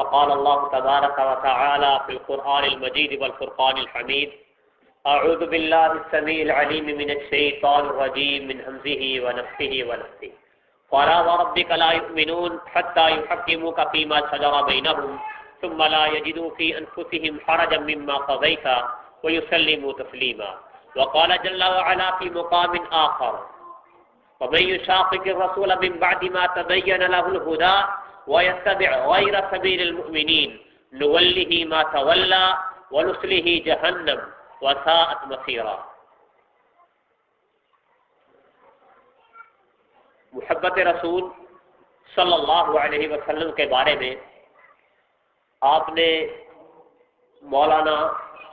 فقال الله تبارك وتعالى في القرآن المجيد والفرقان الحميد أعوذ بالله السميع العليم من الشيطان الرجيم من همزه ونفسه ونفسه قال وربك لا يؤمنون حتى يحكموك فيما شجر بينهم ثم لا يجدوا في أنفسهم حرجا مما قضيت ويسلموا تسليما. وقال جل وعلا في مقام آخر ومن يشاقق الرسول من بعد ما تبين له الهدى ويتبع غير سبيل المؤمنين نوله ما تولى ونسله جهنم وساءت مصيرا محبت رسول صلی اللہ علیہ وسلم کے بارے میں آپ نے مولانا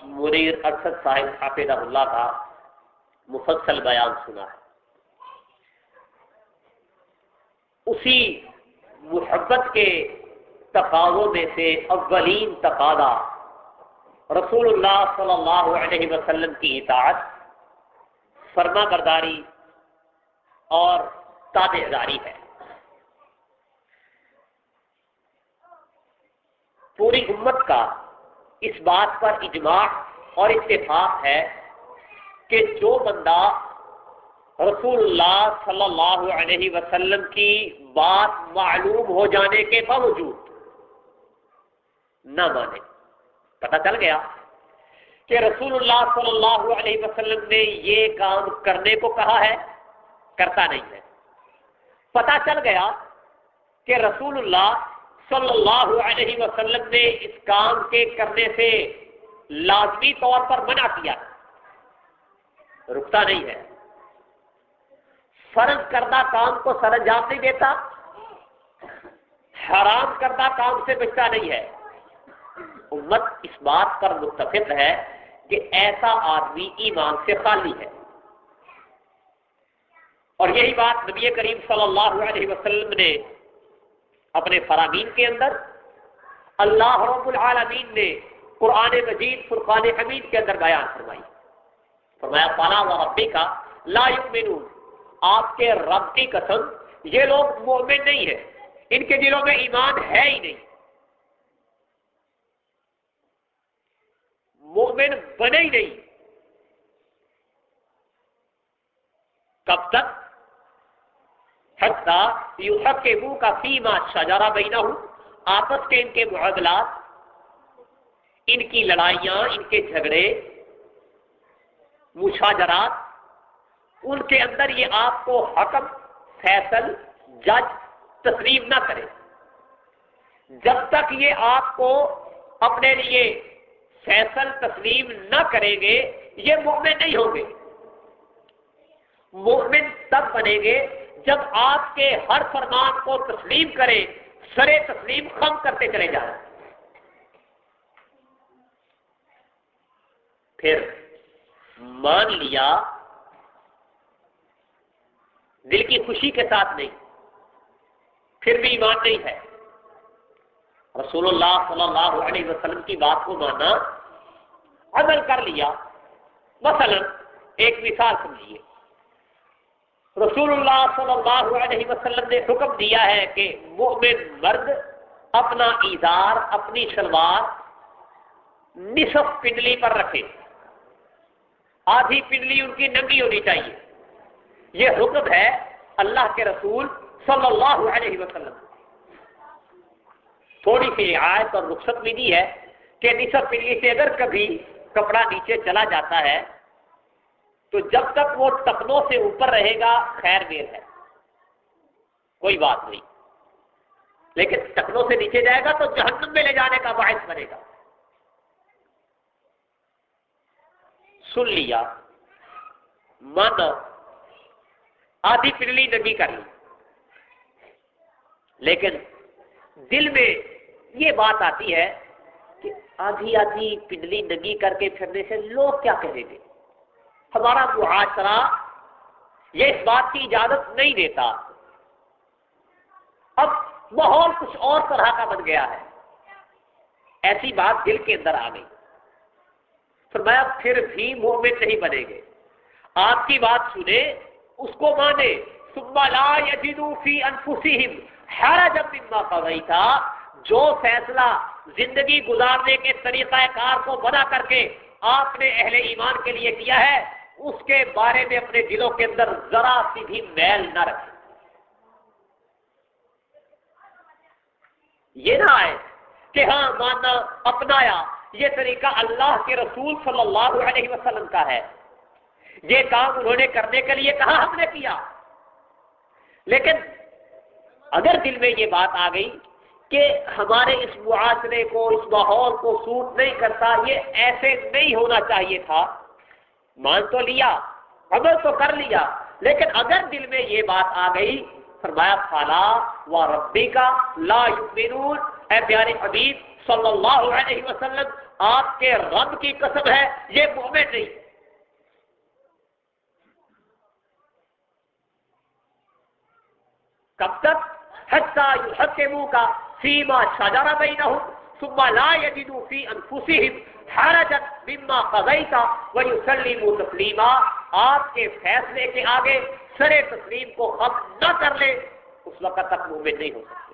منیر ارشد صاحب حافظ اللہ کا مفصل بیان سنا ہے۔ اسی محبت کے تقاضوں میں سے اولین تقاضا رسول اللہ صلی اللہ علیہ وسلم کی اطاعت فرما برداری اور تابع داری ہے۔ پوری امت کا اس بات پر اجماع اور اتفاق ہے کہ جو بندہ رسول اللہ صلی اللہ علیہ وسلم کی بات معلوم ہو جانے کے باوجود نہ مانے۔ پتہ چل گیا کہ رسول اللہ صلی اللہ علیہ وسلم نے یہ کام کرنے کو کہا ہے، کرتا نہیں ہے۔ پتہ چل گیا کہ رسول اللہ صلی اللہ علیہ وسلم نے اس کام کے کرنے سے لازمی طور پر منع کیا۔ رکتا نہیں ہے۔ فرض کردہ کام کو سر انجام نہیں دیتا، حرام کردہ کام سے بچتا نہیں ہے۔ امت اس بات پر متفق ہے کہ ایسا آدمی ایمان سے خالی ہے۔ اور یہی بات نبی کریم صلی اللہ علیہ وسلم نے اپنے فرامین کے اندر، اللہ رب العالمین نے قرآن مجید، فرقان حمید کے اندر بیان فرمائی۔ فرمایا پالا و ربی کا لا یؤمنون آپ کے رب کی قسم، یہ لوگ مومن نہیں ہیں۔ ان کے دلوں میں ایمان ہے ہی نہیں۔ مومن بنے ہی نہیں۔ کب تک حتیٰ یو حق کے منہ کا فیما شجارہ بینا ہوں آپس کے ان کے معادلات ان کی لڑائیاں، ان کے جھگڑے، مشاجرات ان کے اندر یہ آپ کو حکم، فیصل، جج، تسلیم نہ کرے۔ جب تک یہ آپ کو اپنے لیے فیصل، تسلیم نہ کریں گے، یہ مومن نہیں ہوں گے۔ مومن تب بنیں گے جب آپ کے ہر فرمان کو تسلیم کرے سرے تسلیم خم کرتے چلے جائیں۔ پھر مان لیا دل کی خوشی کے ساتھ نہیں، پھر بھی ایمان نہیں ہے۔ رسول اللہ صلی اللہ علیہ وسلم کی بات کو مانا عمل کر لیا۔ مثلا ایک مثال سمجھیے۔ رسول اللہ صلی اللہ علیہ وسلم نے حکم دیا ہے کہ مومن مرد اپنا ایزار، اپنی شلوار نصف پنڈلی پر رکھے۔ آدھی پنڈلی ان کی ننگی ہونی چاہیے۔ یہ حکم ہے اللہ کے رسول صلی اللہ علیہ وسلم تھوڑی سی آیت اور رخصت بھی دی ہے کہ نصف پلی سے اگر کبھی کپڑا نیچے چلا جاتا ہے، تو جب تک وہ ٹکنوں سے اوپر رہے گا، خیر میر ہے۔ کوئی بات نہیں۔ لیکن ٹکنوں سے نیچے جائے گا تو جہنم میں لے جانے کا باعث بنے گا۔ سن لیا۔ من آدھی پنڈلی ننگی کر لی۔ لیکن دل میں یہ بات آتی ہے کہ آدھی آدھی پنڈلی نگی کر کے پھرنے سے لوگ کیا کہیں گے ہمارا معاشرہ یہ اس بات کی اجازت نہیں دیتا۔ اب ماحول کچھ اور طرح کا بن گیا ہے۔ ایسی بات دل کے اندر آ گئی۔ فرمایا پھر بھی مومن نہیں بنے گے۔ آپ کی بات سنے اس کو مانے لا یجدو فی انفسہم حرجا مما قضیتا جو فیصلہ زندگی گزارنے کے طریقہ کار کو بنا کر کے آپ نے اہل ایمان کے لیے کیا ہے، اس کے بارے میں اپنے دلوں کے اندر ذرا سی بھی میل نہ رکھے یہ نہ آئے کہ ہاں ماننا، اپنایا، یہ طریقہ اللہ کے رسول صلی اللہ علیہ وسلم کا ہے۔ یہ کام انہوں نے کرنے کے لیے کہا ہم نے کیا۔ لیکن اگر دل میں یہ بات آ گئی کہ ہمارے اس معاشرے کو، اس ماحول کو سوٹ نہیں کرتا، یہ ایسے نہیں ہونا چاہیے تھا۔ مان تو لیا، عمل تو کر لیا، لیکن اگر دل میں یہ بات آ گئی، فرمایا فالا و ربی کا لا یؤمنون اے پیارے حبیب صلی اللہ علیہ وسلم، آپ کے رب کی قسم ہے، یہ مومن نہیں۔ کب تک حتیٰ یحکمو کا فیما شجر بینہم ثم لا یجدو فی انفسہم حرجت مما قضیتا ویسلیمو تسلیما آپ کے فیصلے کے آگے سر تسلیم کو خم نہ کر لے اس وقت تک مومن نہیں ہو سکتے۔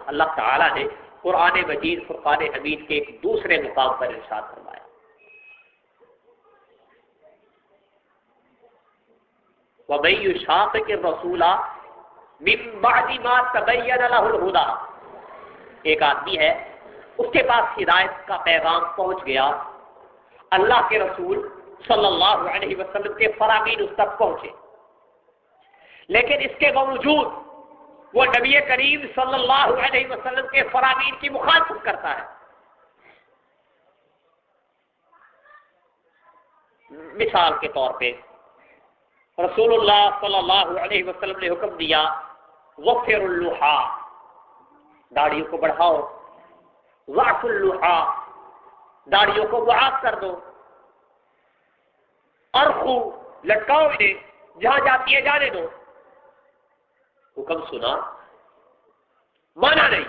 اللہ تعالی نے قرآن مجید، فرقان حمید کے ایک دوسرے مقام پر ارشاد فرمایا۔ وبئی شاخ کے رسولہ الہدا ایک آدمی ہے، اس کے پاس ہدایت کا پیغام پہنچ گیا۔ اللہ کے رسول صلی اللہ علیہ وسلم کے فرامین اس تک پہنچے۔ لیکن اس کے باوجود وہ نبی کریم صلی اللہ علیہ وسلم کے فرامین کی مخالفت کرتا ہے۔ مثال کے طور پہ رسول اللہ صلی اللہ علیہ وسلم نے حکم دیا وفر الحا داڑیوں کو بڑھاؤ واف الحا داڑیوں کو بحاف کر دو ارخو لٹکاؤ انہیں جہاں جاتی ہے جانے دو حکم سنا مانا نہیں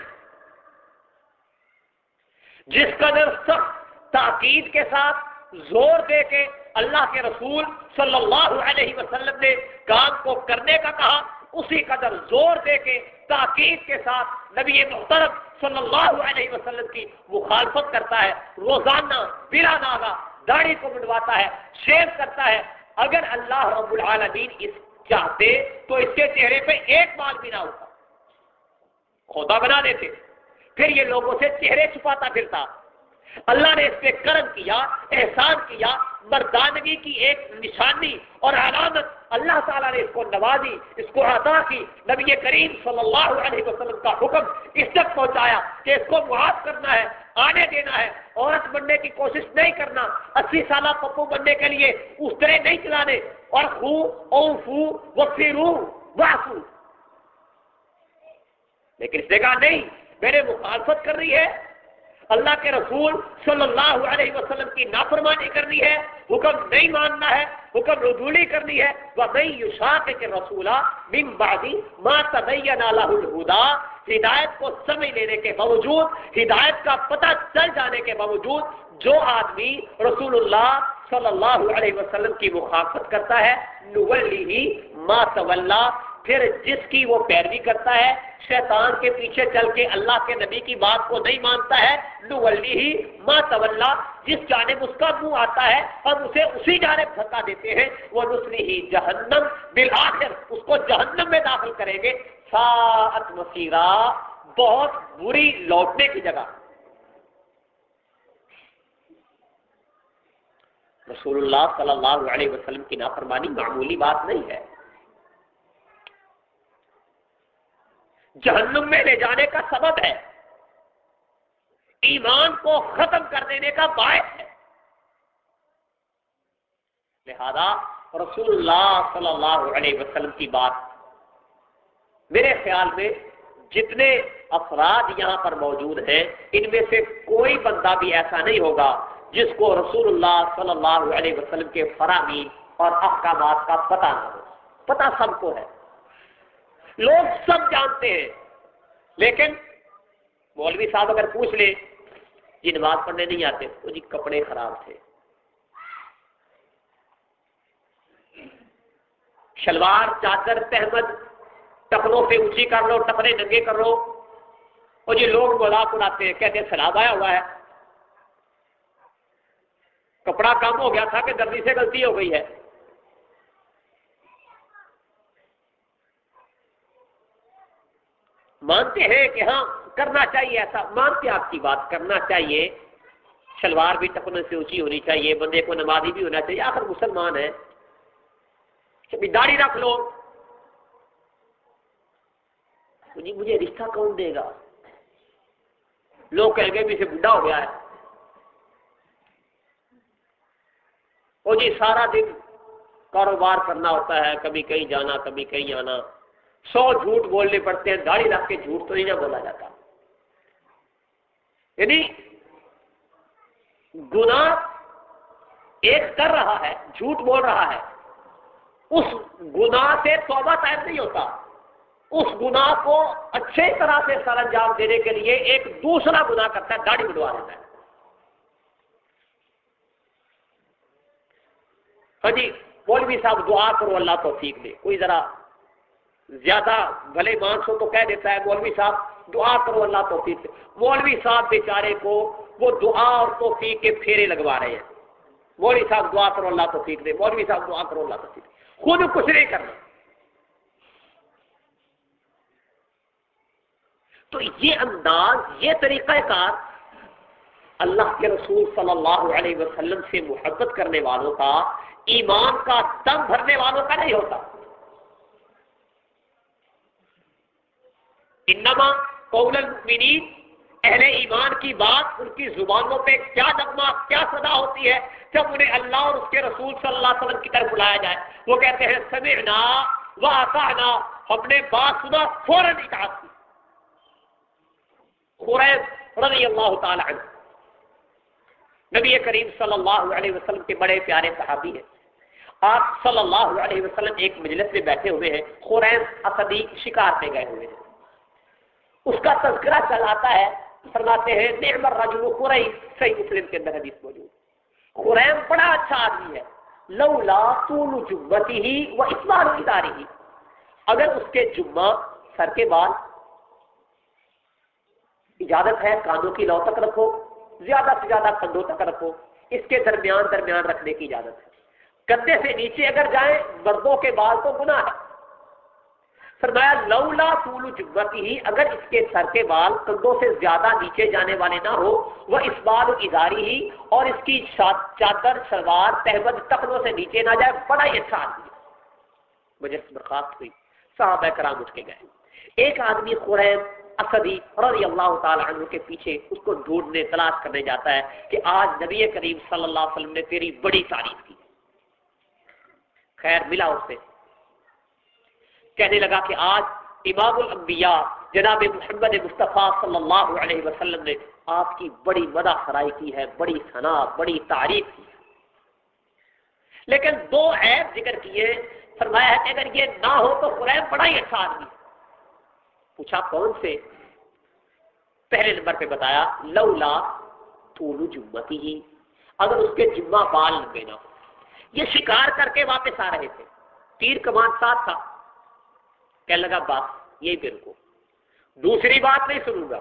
جس قدر سخت تاکید کے ساتھ زور دے کے اللہ کے رسول صلی اللہ علیہ وسلم نے کام کو کرنے کا کہا، اسی قدر زور دے کے تاکید کے ساتھ نبی محترم صلی اللہ علیہ وسلم کی مخالفت کرتا ہے، روزانہ بلا ناگا داڑھی کو بنواتا ہے شیو کرتا ہے۔ اگر اللہ رب العالمین اس چاہتے تو اس کے چہرے پہ ایک بال بھی نہ ہوتا۔ کھوتا بنا دیتے۔ پھر یہ لوگوں سے چہرے چھپاتا پھرتا۔ اللہ نے اس پہ کرم کیا، احسان کیا مردانگی کی ایک نشانی اور علامت اللہ تعالیٰ نے اس کو نوازی، اس کو عطا کی۔ نبی کریم صلی اللہ علیہ وسلم کا حکم اس تک پہنچایا کہ اس کو معاف کرنا ہے، آنے دینا ہے، عورت بننے کی کوشش نہیں کرنا۔ اسی سالہ پپو بننے کے لیے اس طرح نہیں چلانے۔ اور خو او فو وفیرو واسو لیکن اس نے کہا نہیں، میرے مخالفت کر رہی ہے۔ اللہ کے رسول صلی اللہ علیہ وسلم کی نافرمانی کرنی ہے، حکم نہیں ماننا ہے، حکم رجولی کرنی ہے۔ وہ نئی شاخ کے رسولہ بم بازی ماں تبین الہدا ہدایت کو سمجھ لینے کے باوجود، ہدایت کا پتہ چل جانے کے باوجود جو آدمی رسول اللہ صلی اللہ علیہ وسلم کی مخافت کرتا ہے نولی ہی ماں پھر جس کی وہ پیروی کرتا ہے، شیطان کے پیچھے چل کے اللہ کے نبی کی بات کو نہیں مانتا ہے نولی ہی ماں طلّہ جس جانب اس کا منہ آتا ہے ہم اسے اسی جانب دھکا دیتے ہیں وہ نسلی ہی جہنم بالآخر اس کو جہنم میں داخل کریں گے۔ سات مسیرہ بہت بری لوٹنے کی جگہ۔ رسول اللہ صلی اللہ علیہ وسلم کی نافرمانی معمولی بات نہیں ہے۔ جہنم میں لے جانے کا سبب ہے۔ ایمان کو ختم کر دینے کا باعث ہے۔ لہذا رسول اللہ صلی اللہ علیہ وسلم کی بات میرے خیال میں جتنے افراد یہاں پر موجود ہیں، ان میں سے کوئی بندہ بھی ایسا نہیں ہوگا جس کو رسول اللہ صلی اللہ علیہ وسلم کے فراہمی اور احکامات کا پتہ نہ ہو۔ پتہ سب کو ہے۔ لوگ سب جانتے ہیں۔ لیکن مولوی صاحب اگر پوچھ لیں جی نماز پڑھنے نہیں آتے وہ جی کپڑے خراب تھے۔ شلوار، چادر تحمد ٹکروں سے اونچی کر لو ٹکرے ننگے کر لو۔ اور یہ لوگ مذاق اڑاتے ہیں، کہتے ہیں سلاب آیا ہوا ہے۔ کپڑا کم ہو گیا تھا کہ دردی سے غلطی ہو گئی ہے۔ مانتے ہیں کہ ہاں کرنا چاہیے ایسا۔ مانتے آپ کی بات، کرنا چاہیے۔ شلوار بھی ٹکنے سے اونچی ہونی چاہیے، بندے کو نمازی بھی ہونا چاہیے۔ آخر مسلمان ہے اچھا، داڑھی رکھ لو۔ جی مجھے رشتہ کون دے گا؟ لوگ کہیں گے بھی اسے بڈھا ہو گیا ہے۔ وہ جی سارا دن کاروبار کرنا ہوتا ہے، کبھی کہیں جانا، کبھی کہیں آنا۔ سو جھوٹ بولنے پڑتے ہیں، داڑھی رکھ کے جھوٹ تو نہیں نہ بولا جاتا۔ یعنی گنا ایک کر رہا ہے، جھوٹ بول رہا ہے۔ اس گنا سے توبہ طائب نہیں ہوتا۔ اس گنا کو اچھے طرح سے سر انجام دینے کے لیے ایک دوسرا گنا کرتا ہے، داڑھی بڑھوا دیتا ہے۔ ہاں جی مولوی صاحب دعا کرو، اللہ توفیق دے۔ کوئی ذرا زیادہ بھلے مانس ہو تو کہہ دیتا ہے مولوی صاحب، دعا کرو اللہ توفیق دے۔ مولوی صاحب بیچارے کو وہ دعا اور توفیق کے پھیرے لگوا رہے ہیں۔ مولوی صاحب دعا کرو اللہ توفیق دے۔ مولوی صاحب دعا کرو اللہ توفیق دے۔ خود کچھ نہیں کرنا۔ تو یہ انداز، یہ طریقہ کار اللہ کے رسول صلی اللہ علیہ وسلم سے محبت کرنے والوں کا، ایمان کا دم بھرنے والوں کا نہیں ہوتا۔ انما قول المؤمنین، اہل ایمان کی بات ان کی زبانوں پہ کیا نغمہ، کیا صدا ہوتی ہے جب انہیں اللہ اور اس کے رسول صلی اللہ علیہ وسلم کی طرف بلایا جائے۔ وہ کہتے ہیں، سمعنا واطعنا ہم نے بات سنا، فوراً اطاعت کی خریب رضی اللہ تعالی عنہ۔ نبی کریم صلی اللہ علیہ وسلم کے بڑے پیارے صحابی ہیں۔ آپ صلی اللہ علیہ وسلم ایک مجلس میں بیٹھے ہوئے ہیں خورین اسدی شکار پہ گئے ہوئے ہیں۔ اس کا تذکرہ چلاتا ہے، فرماتے ہیں، نعم الرجل خورئی صحیح مسلم کے اندر حدیث موجود خوریم بڑا اچھا آدمی ہے۔ لولا طول جمتی ہی اسمان اداری ہی اگر اس کے جمعہ سر کے بال اجازت ہے کانوں کی لو تک رکھو، زیادہ سے زیادہ کندھوں تک رکھو، اس کے درمیان درمیان رکھنے کی اجازت ہے۔ کندھے سے نیچے اگر جائیں، مردوں کے بال تو گناہ ہے۔ فرمایا، لولا طول جبتی ہی، اگر اس کے سر کے بال کندھوں سے زیادہ نیچے جانے والے نہ ہو، وہ اس بال اداری ہی اور اس کی چادر، شلوار تحمد تخنوں سے نیچے نہ جائے، بڑا ہی اچھا آدمی مجھے برخاست ہوئی۔ صحابہ کرام اٹھ کے گئے۔ ایک آدمی خوریم اسدی رضی اللہ تعالی عنہ کے پیچھے اس کو ڈھونڈنے، تلاش کرنے جاتا ہے کہ آج نبی کریم صلی اللہ علیہ وسلم نے تیری بڑی تعریف کی۔ خیر، ملا اس سے کہنے لگا کہ آج امام الانبیاء جناب محمد مصطفیٰ صلی اللہ علیہ وسلم نے آپ کی بڑی مدہ خرائی کی ہے، بڑی ثنا، بڑی تعریف کی لیکن دو عیب ذکر کیے۔ فرمایا ہے کہ اگر یہ نہ ہو تو قریب بڑا ہی اچھا آدمی پوچھا کون سے؟ پہلے نمبر پہ بتایا، لولا طول جمتی ہی اگر اس کے جمعہ بال لمبے نہ یہ شکار کر کے واپس آ رہے تھے۔ تیر کمان ساتھ تھا۔ کہنے لگا بات یہی پھر کو دوسری بات نہیں سنوں گا۔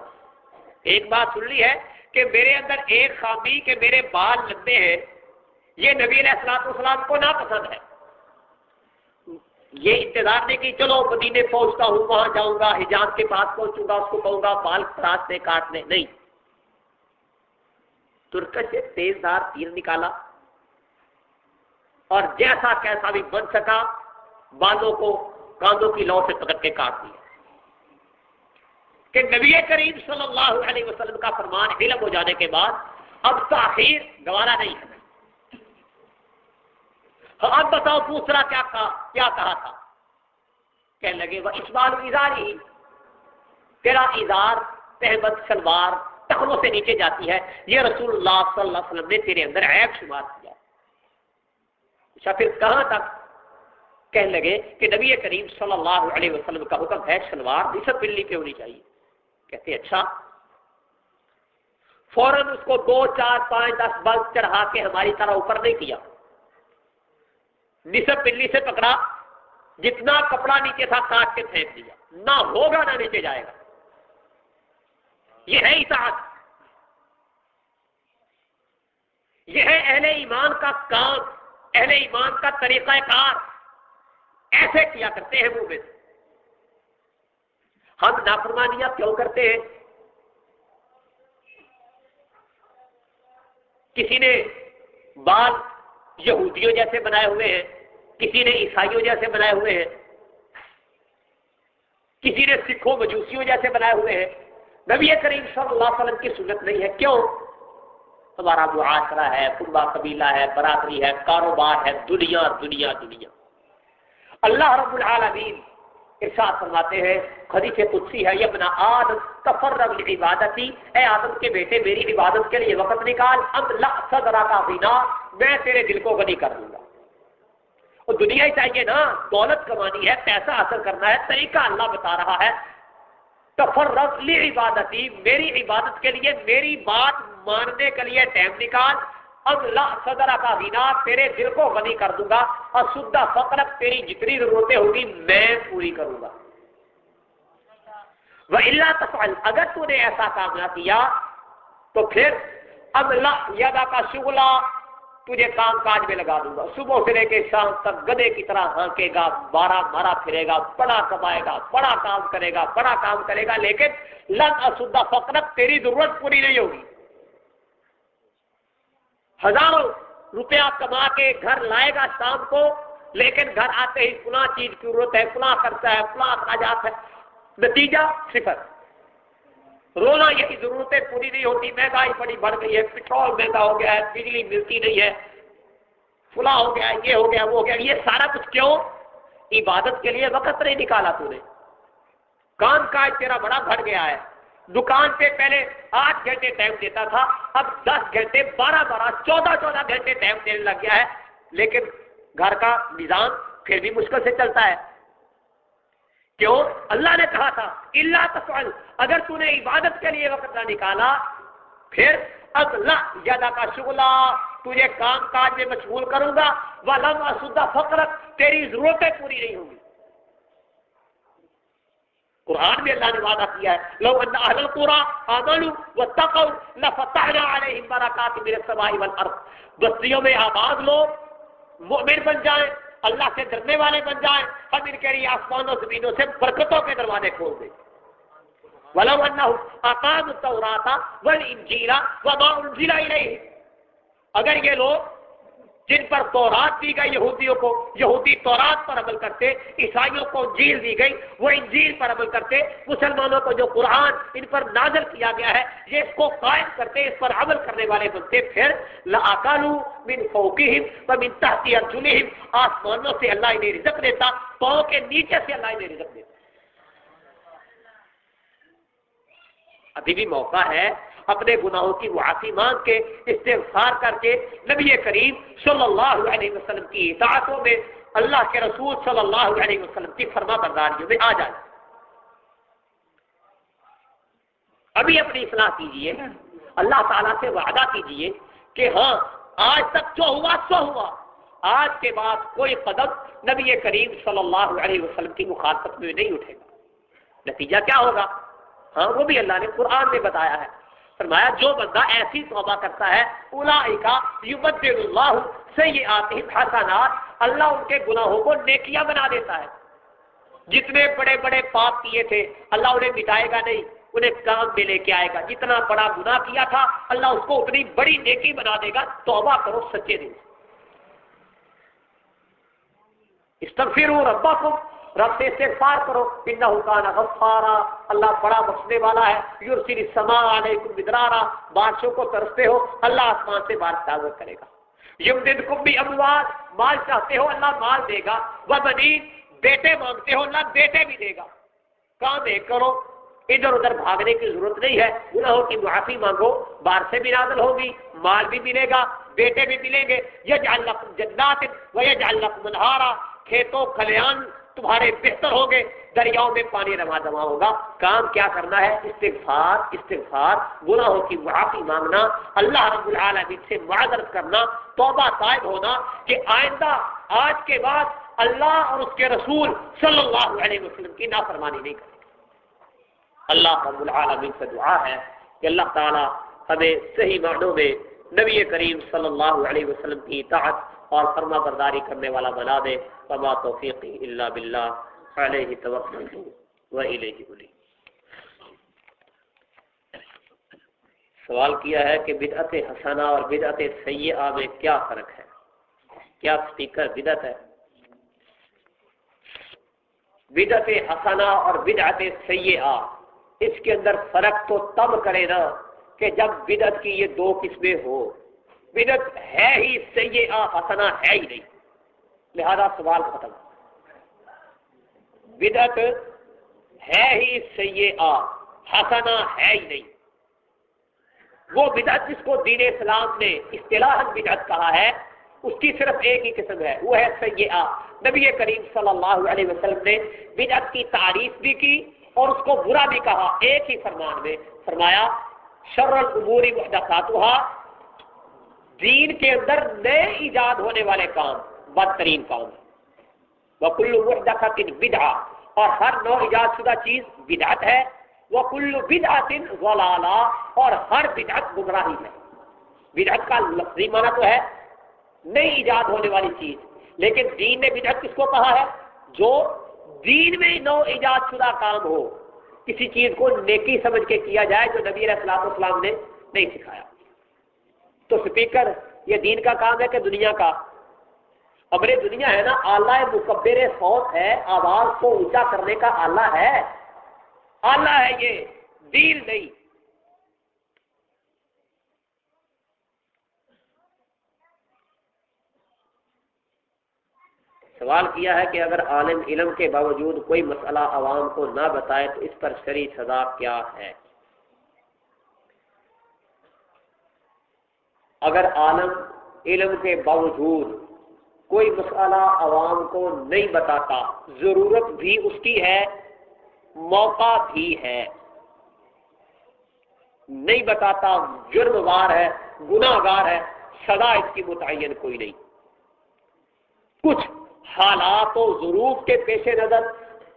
ایک بات سن لی ہے کہ میرے اندر ایک خامی کہ میرے بال لمبے ہیں، یہ نبی علیہ السلام اسلام کو ناپسند ہے۔ یہ انتظار نہیں کہ چلو مدینے پہنچتا ہوں، وہاں جاؤں گا، حجاز کے پاس پہنچوں گا، اس کو کہوں گا، بال راستے کاٹنے۔ نہیں۔ ترکش سے تیز دار تیر نکالا اور جیسا کیسا بھی بن سکا، بالوں کو کاندوں کی لو سے پکڑ کے کاٹ دیا کہ نبی کریم صلی اللہ علیہ وسلم کا فرمان علم ہو جانے کے بعد اب تاخیر گوارا نہیں ہے۔ ہاں، اب بتاؤ دوسرا کیا کہا کیا کہا تھا؟ کہنے لگے، وہ اس بار اداری تیرا ادار تحمد شلوار ٹخنوں سے نیچے جاتی ہے۔ یہ رسول اللہ صلی اللہ علیہ وسلم نے تیرے اندر عیب شمار کیا۔ اچھا پھر کہاں تک؟ کہنے لگے کہ نبی کریم صلی اللہ علیہ وسلم کا حکم ہے، شلوار نصف بلی پہ ہونی چاہیے۔ کہتے اچھا۔ فوراً اس کو دو، چار، پانچ، دس بلب چڑھا کے ہماری طرح اوپر نہیں کیا۔ نصف بلی سے پکڑا، جتنا کپڑا نیچے تھا کاٹ کے پھینک دیا۔ نہ ہوگا، نہ نیچے جائے گا۔ یہ ہے اطاعت۔ یہ ہے اہل ایمان کا کام، اہل ایمان کا طریقہ کار۔ ایسے کیا کرتے ہیں وہ ہم نافرمانیاں کیوں کرتے ہیں؟ کسی نے بال یہودیوں جیسے بنائے ہوئے ہیں، کسی نے عیسائیوں جیسے بنائے ہوئے ہیں، کسی نے سکھوں مجوسیوں جیسے بنائے ہوئے ہیں۔ نبی کریم صلی اللہ علیہ وسلم کی سنت نہیں ہے، کیوں؟ ہمارا معاشرہ ہے کنبا قبیلہ ہے، برادری ہے، کاروبار ہے، دنیا دنیا دنیا۔ اللہ رب العالمین ارشاد فرماتے ہیں حدیث قدسی ہے، یہ آدم، تفرغ عبادتی اے آدم کے بیٹے، میری عبادت کے لیے وقت نکال۔ اب صدرا کا بنا میں تیرے دل کو غنی کر دوں گا۔ اور دنیا ہی چاہیے نا، دولت کمانی ہے، پیسہ حاصل کرنا ہے، طریقہ اللہ بتا رہا ہے۔ تفرغ لی عبادتی میری عبادت کے لیے، میری بات ماننے کے لیے ٹائم نکال۔ اللہ صدرہ کا دینا تیرے دل کو غنی کر دوں گا۔ اور سدھا فقرت تیری جتنی ضرورتیں ہوگی میں پوری کروں گا۔ وہ اللہ تفعل۔ اگر تو نے ایسا کام نہ کیا، تو پھر اب یادا کا شغلہ تجھے کام کاج میں لگا دوں گا۔ صبح سے لے کے شام تک گدے کی طرح ہانکے گا، بارہ مارا پھرے گا، بڑا کمائے گا، بڑا کام کرے گا، بڑا کام کرے گا، لیکن لن اسدہ فقرت تیری ضرورت پوری نہیں ہوگی۔ ہزاروں روپیہ کما کے گھر لائے گا شام کو، لیکن گھر آتے ہی فلاں چیز کی ضرورت ہے؟ فلاں کرتا ہے، فلاں اخراجات ہے نتیجہ صفر۔ رونا یہی ضرورتیں پوری نہیں ہوتی، مہنگائی بڑی بڑھ گئی ہے پٹرول مہنگا ہو گیا ہے، بجلی ملتی نہیں ہے، فلاں ہو گیا، یہ ہو گیا، وہ ہو گیا۔ یہ سارا کچھ کیوں؟ عبادت کے لیے وقت نہیں نکالا تو نے۔ کام کاج تیرا بڑا گھٹ گیا ہے۔ دکان پہ پہلے آٹھ گھنٹے ٹائم دیتا تھا، اب دس گھنٹے، بارہ بارہ، چودہ چودہ گھنٹے ٹائم دینے لگ گیا ہے۔ لیکن گھر کا نظام پھر بھی مشکل سے چلتا ہے۔ کیوں؟ اللہ نے کہا تھا اللہ تفعل، اگر تو نے عبادت کے لیے وقت نہ نکالا، پھر اللہ زیادہ کا شغلہ، تجھے کام کاج میں مشغول کروں گا وہ لمبا سدھا فقرت تیری ضرورتیں پوری نہیں ہوں گی۔ قرآن میں اللہ نے وعدہ کیا ہے. لو ان اهل القرى امنوا واتقوا لفتحنا عليهم بركات من السماء والارض بستیوں میں آباد لوگ مؤمن بن جائیں، اللہ سے ڈرنے والے بن جائیں، ہم ان کے لیے آسمانوں، زمینوں سے برکتوں کے دروازے کھول دیں. ولو انهم اقاموا التوراة والانجيل وما انزل اليهم اگر یہ لوگ جن پر تورات دی گئی، یہودیوں کو، یہودی تورات پر عمل کرتے، عیسائیوں کو انجیل دی گئی، وہ انجیل پر عمل کرتے، مسلمانوں کو جو قرآن ان پر نازل کیا گیا ہے، یہ اس کو قائم کرتے، اس پر عمل کرنے والے بنتے، پھر لاکالو من فوقہم و من تحتی ارجلہم، آسمانوں سے اللہ انہیں رزق دیتا، پاؤں کے نیچے سے اللہ انہیں رزق دیتا۔ ابھی بھی موقع ہے اپنے گناہوں کی معافی مانگ کے استغفار کر کے نبی کریم صلی اللہ علیہ وسلم کی اطاعتوں میں اللہ کے رسول صلی اللہ علیہ وسلم کی فرما برداریوں میں آ جائے۔ ابھی اپنی اصلاح کیجیے۔ اللہ تعالیٰ سے وعدہ کیجیے کہ ہاں آج تک جو ہوا، سو ہوا۔ آج کے بعد کوئی قدم نبی کریم صلی اللہ علیہ وسلم کی مخالفت میں نہیں اٹھے گا۔ نتیجہ کیا ہوگا؟ ہاں وہ بھی اللہ نے قرآن میں بتایا ہے۔ فرمایا، جو بندہ ایسی توبہ کرتا ہے یبدل اللہ حسنات، اللہ ان کے گناہوں کو نیکیاں بنا دیتا ہے۔ جتنے بڑے بڑے پاپ کیے تھے، اللہ انہیں مٹائے گا نہیں، انہیں کام میں لے کے آئے گا۔ جتنا بڑا گناہ کیا تھا، اللہ اس کو اتنی بڑی نیکی بنا دے گا، توبہ کرو، سچے دن۔ استغفروا ربکم۔ رب سے استغفار کرو، انہو کان غفارا، اللہ بڑا بخشنے والا ہے، یرسل السماء علیکم مدرارا بارشوں کو ترستے ہو، اللہ آسمان سے بارش نازل کرے گا۔ یم یمددکم بھی اموال، مال چاہتے ہو، اللہ مال دے گا۔ وبنین، بیٹے مانگتے ہو، اللہ بیٹے بھی دے گا۔ کام ایک کرو، ادھر ادھر بھاگنے کی ضرورت نہیں ہے۔ گناہوں کی معافی مانگو بار سے بھی نازل ہوگی، مال بھی ملے گا، بیٹے بھی ملیں گے۔ یہ جنات وہ منہارا کھیتوں کھلیان تمہارے بہتر ہوں گے، دریاؤں میں پانی روا دوا ہوگا۔ کام کیا کرنا ہے؟ استغفار استغفار، گناہوں کی معافی مانگنا۔ اللہ رب العالمین سے معذرت کرنا، توبہ طائب ہونا کہ آئندہ، آج کے بعد اللہ اور اس کے رسول صلی اللہ علیہ وسلم کی نافرمانی نہیں کرے اللہ رب العالمین سے دعا ہے کہ اللہ تعالی ہمیں صحیح معنوں میں نبی کریم صلی اللہ علیہ وسلم کی اطاعت اور فرما برداری کرنے والا بنا دے، فما توفیقی اللہ باللہ، علیہ توکل و الیہ بلی سوال کیا ہے کہ بدعت حسنہ اور بدعت سیئہ میں کیا فرق ہے؟ کیا سپیکر بدعت ہے؟ بدعت حسنہ اور بدعت سیئہ، اس کے اندر فرق تو تب کرے نا کہ جب بدعت کی یہ دو قسمیں ہو بدعت ہے ہی سیئہ حسنہ ہے ہی نہیں۔ لہذا سوال ختم۔ بدعت ہے ہی سیئہ حسنہ ہے ہی نہیں۔ وہ بدعت جس کو دین اسلام نے اصطلاح بدعت کہا ہے، اس کی صرف ایک ہی قسم ہے۔ وہ ہے سیئہ نبی کریم صلی اللہ علیہ وسلم نے بدعت کی تعریف بھی کی اور اس کو برا بھی کہا۔ ایک ہی فرمان میں فرمایا، شر العبوری محدثاتها دین کے اندر نئے ایجاد ہونے والے کام، بدترین کام وہ کلو محدت بدعا اور ہر نو ایجاد شدہ چیز بدعت ہے۔ وہ کلو بدعت غلالا اور ہر بدعت گمراہی ہے۔ بدعت کا لفظی معنی تو ہے نئی ایجاد ہونے والی چیز۔ لیکن دین نے بدعت کس کو کہا ہے؟ جو دین میں نو ایجاد شدہ کام ہو، کسی چیز کو نیکی سمجھ کے کیا جائے جو نبی علیہ السلام اسلام نے نہیں سکھایا۔ تو سپیکر یہ دین کا کام ہے کہ دنیا کا؟ امر دنیا ہے نا، آلہ مکبر فوت ہے، آواز کو اونچا کرنے کا آلہ ہے۔ آلہ ہے یہ، دین نہیں۔ سوال کیا ہے کہ اگر عالم علم کے باوجود کوئی مسئلہ عوام کو نہ بتائے تو اس پر شری سزا کیا ہے؟ اگر عالم علم کے باوجود کوئی مسئلہ عوام کو نہیں بتاتا، ضرورت بھی اس کی ہے، موقع بھی ہے۔ نہیں بتاتا جرم وار ہے گناہ گار ہے، سزا اس کی متعین کوئی نہیں۔ کچھ حالات و ضرور کے پیش نظر،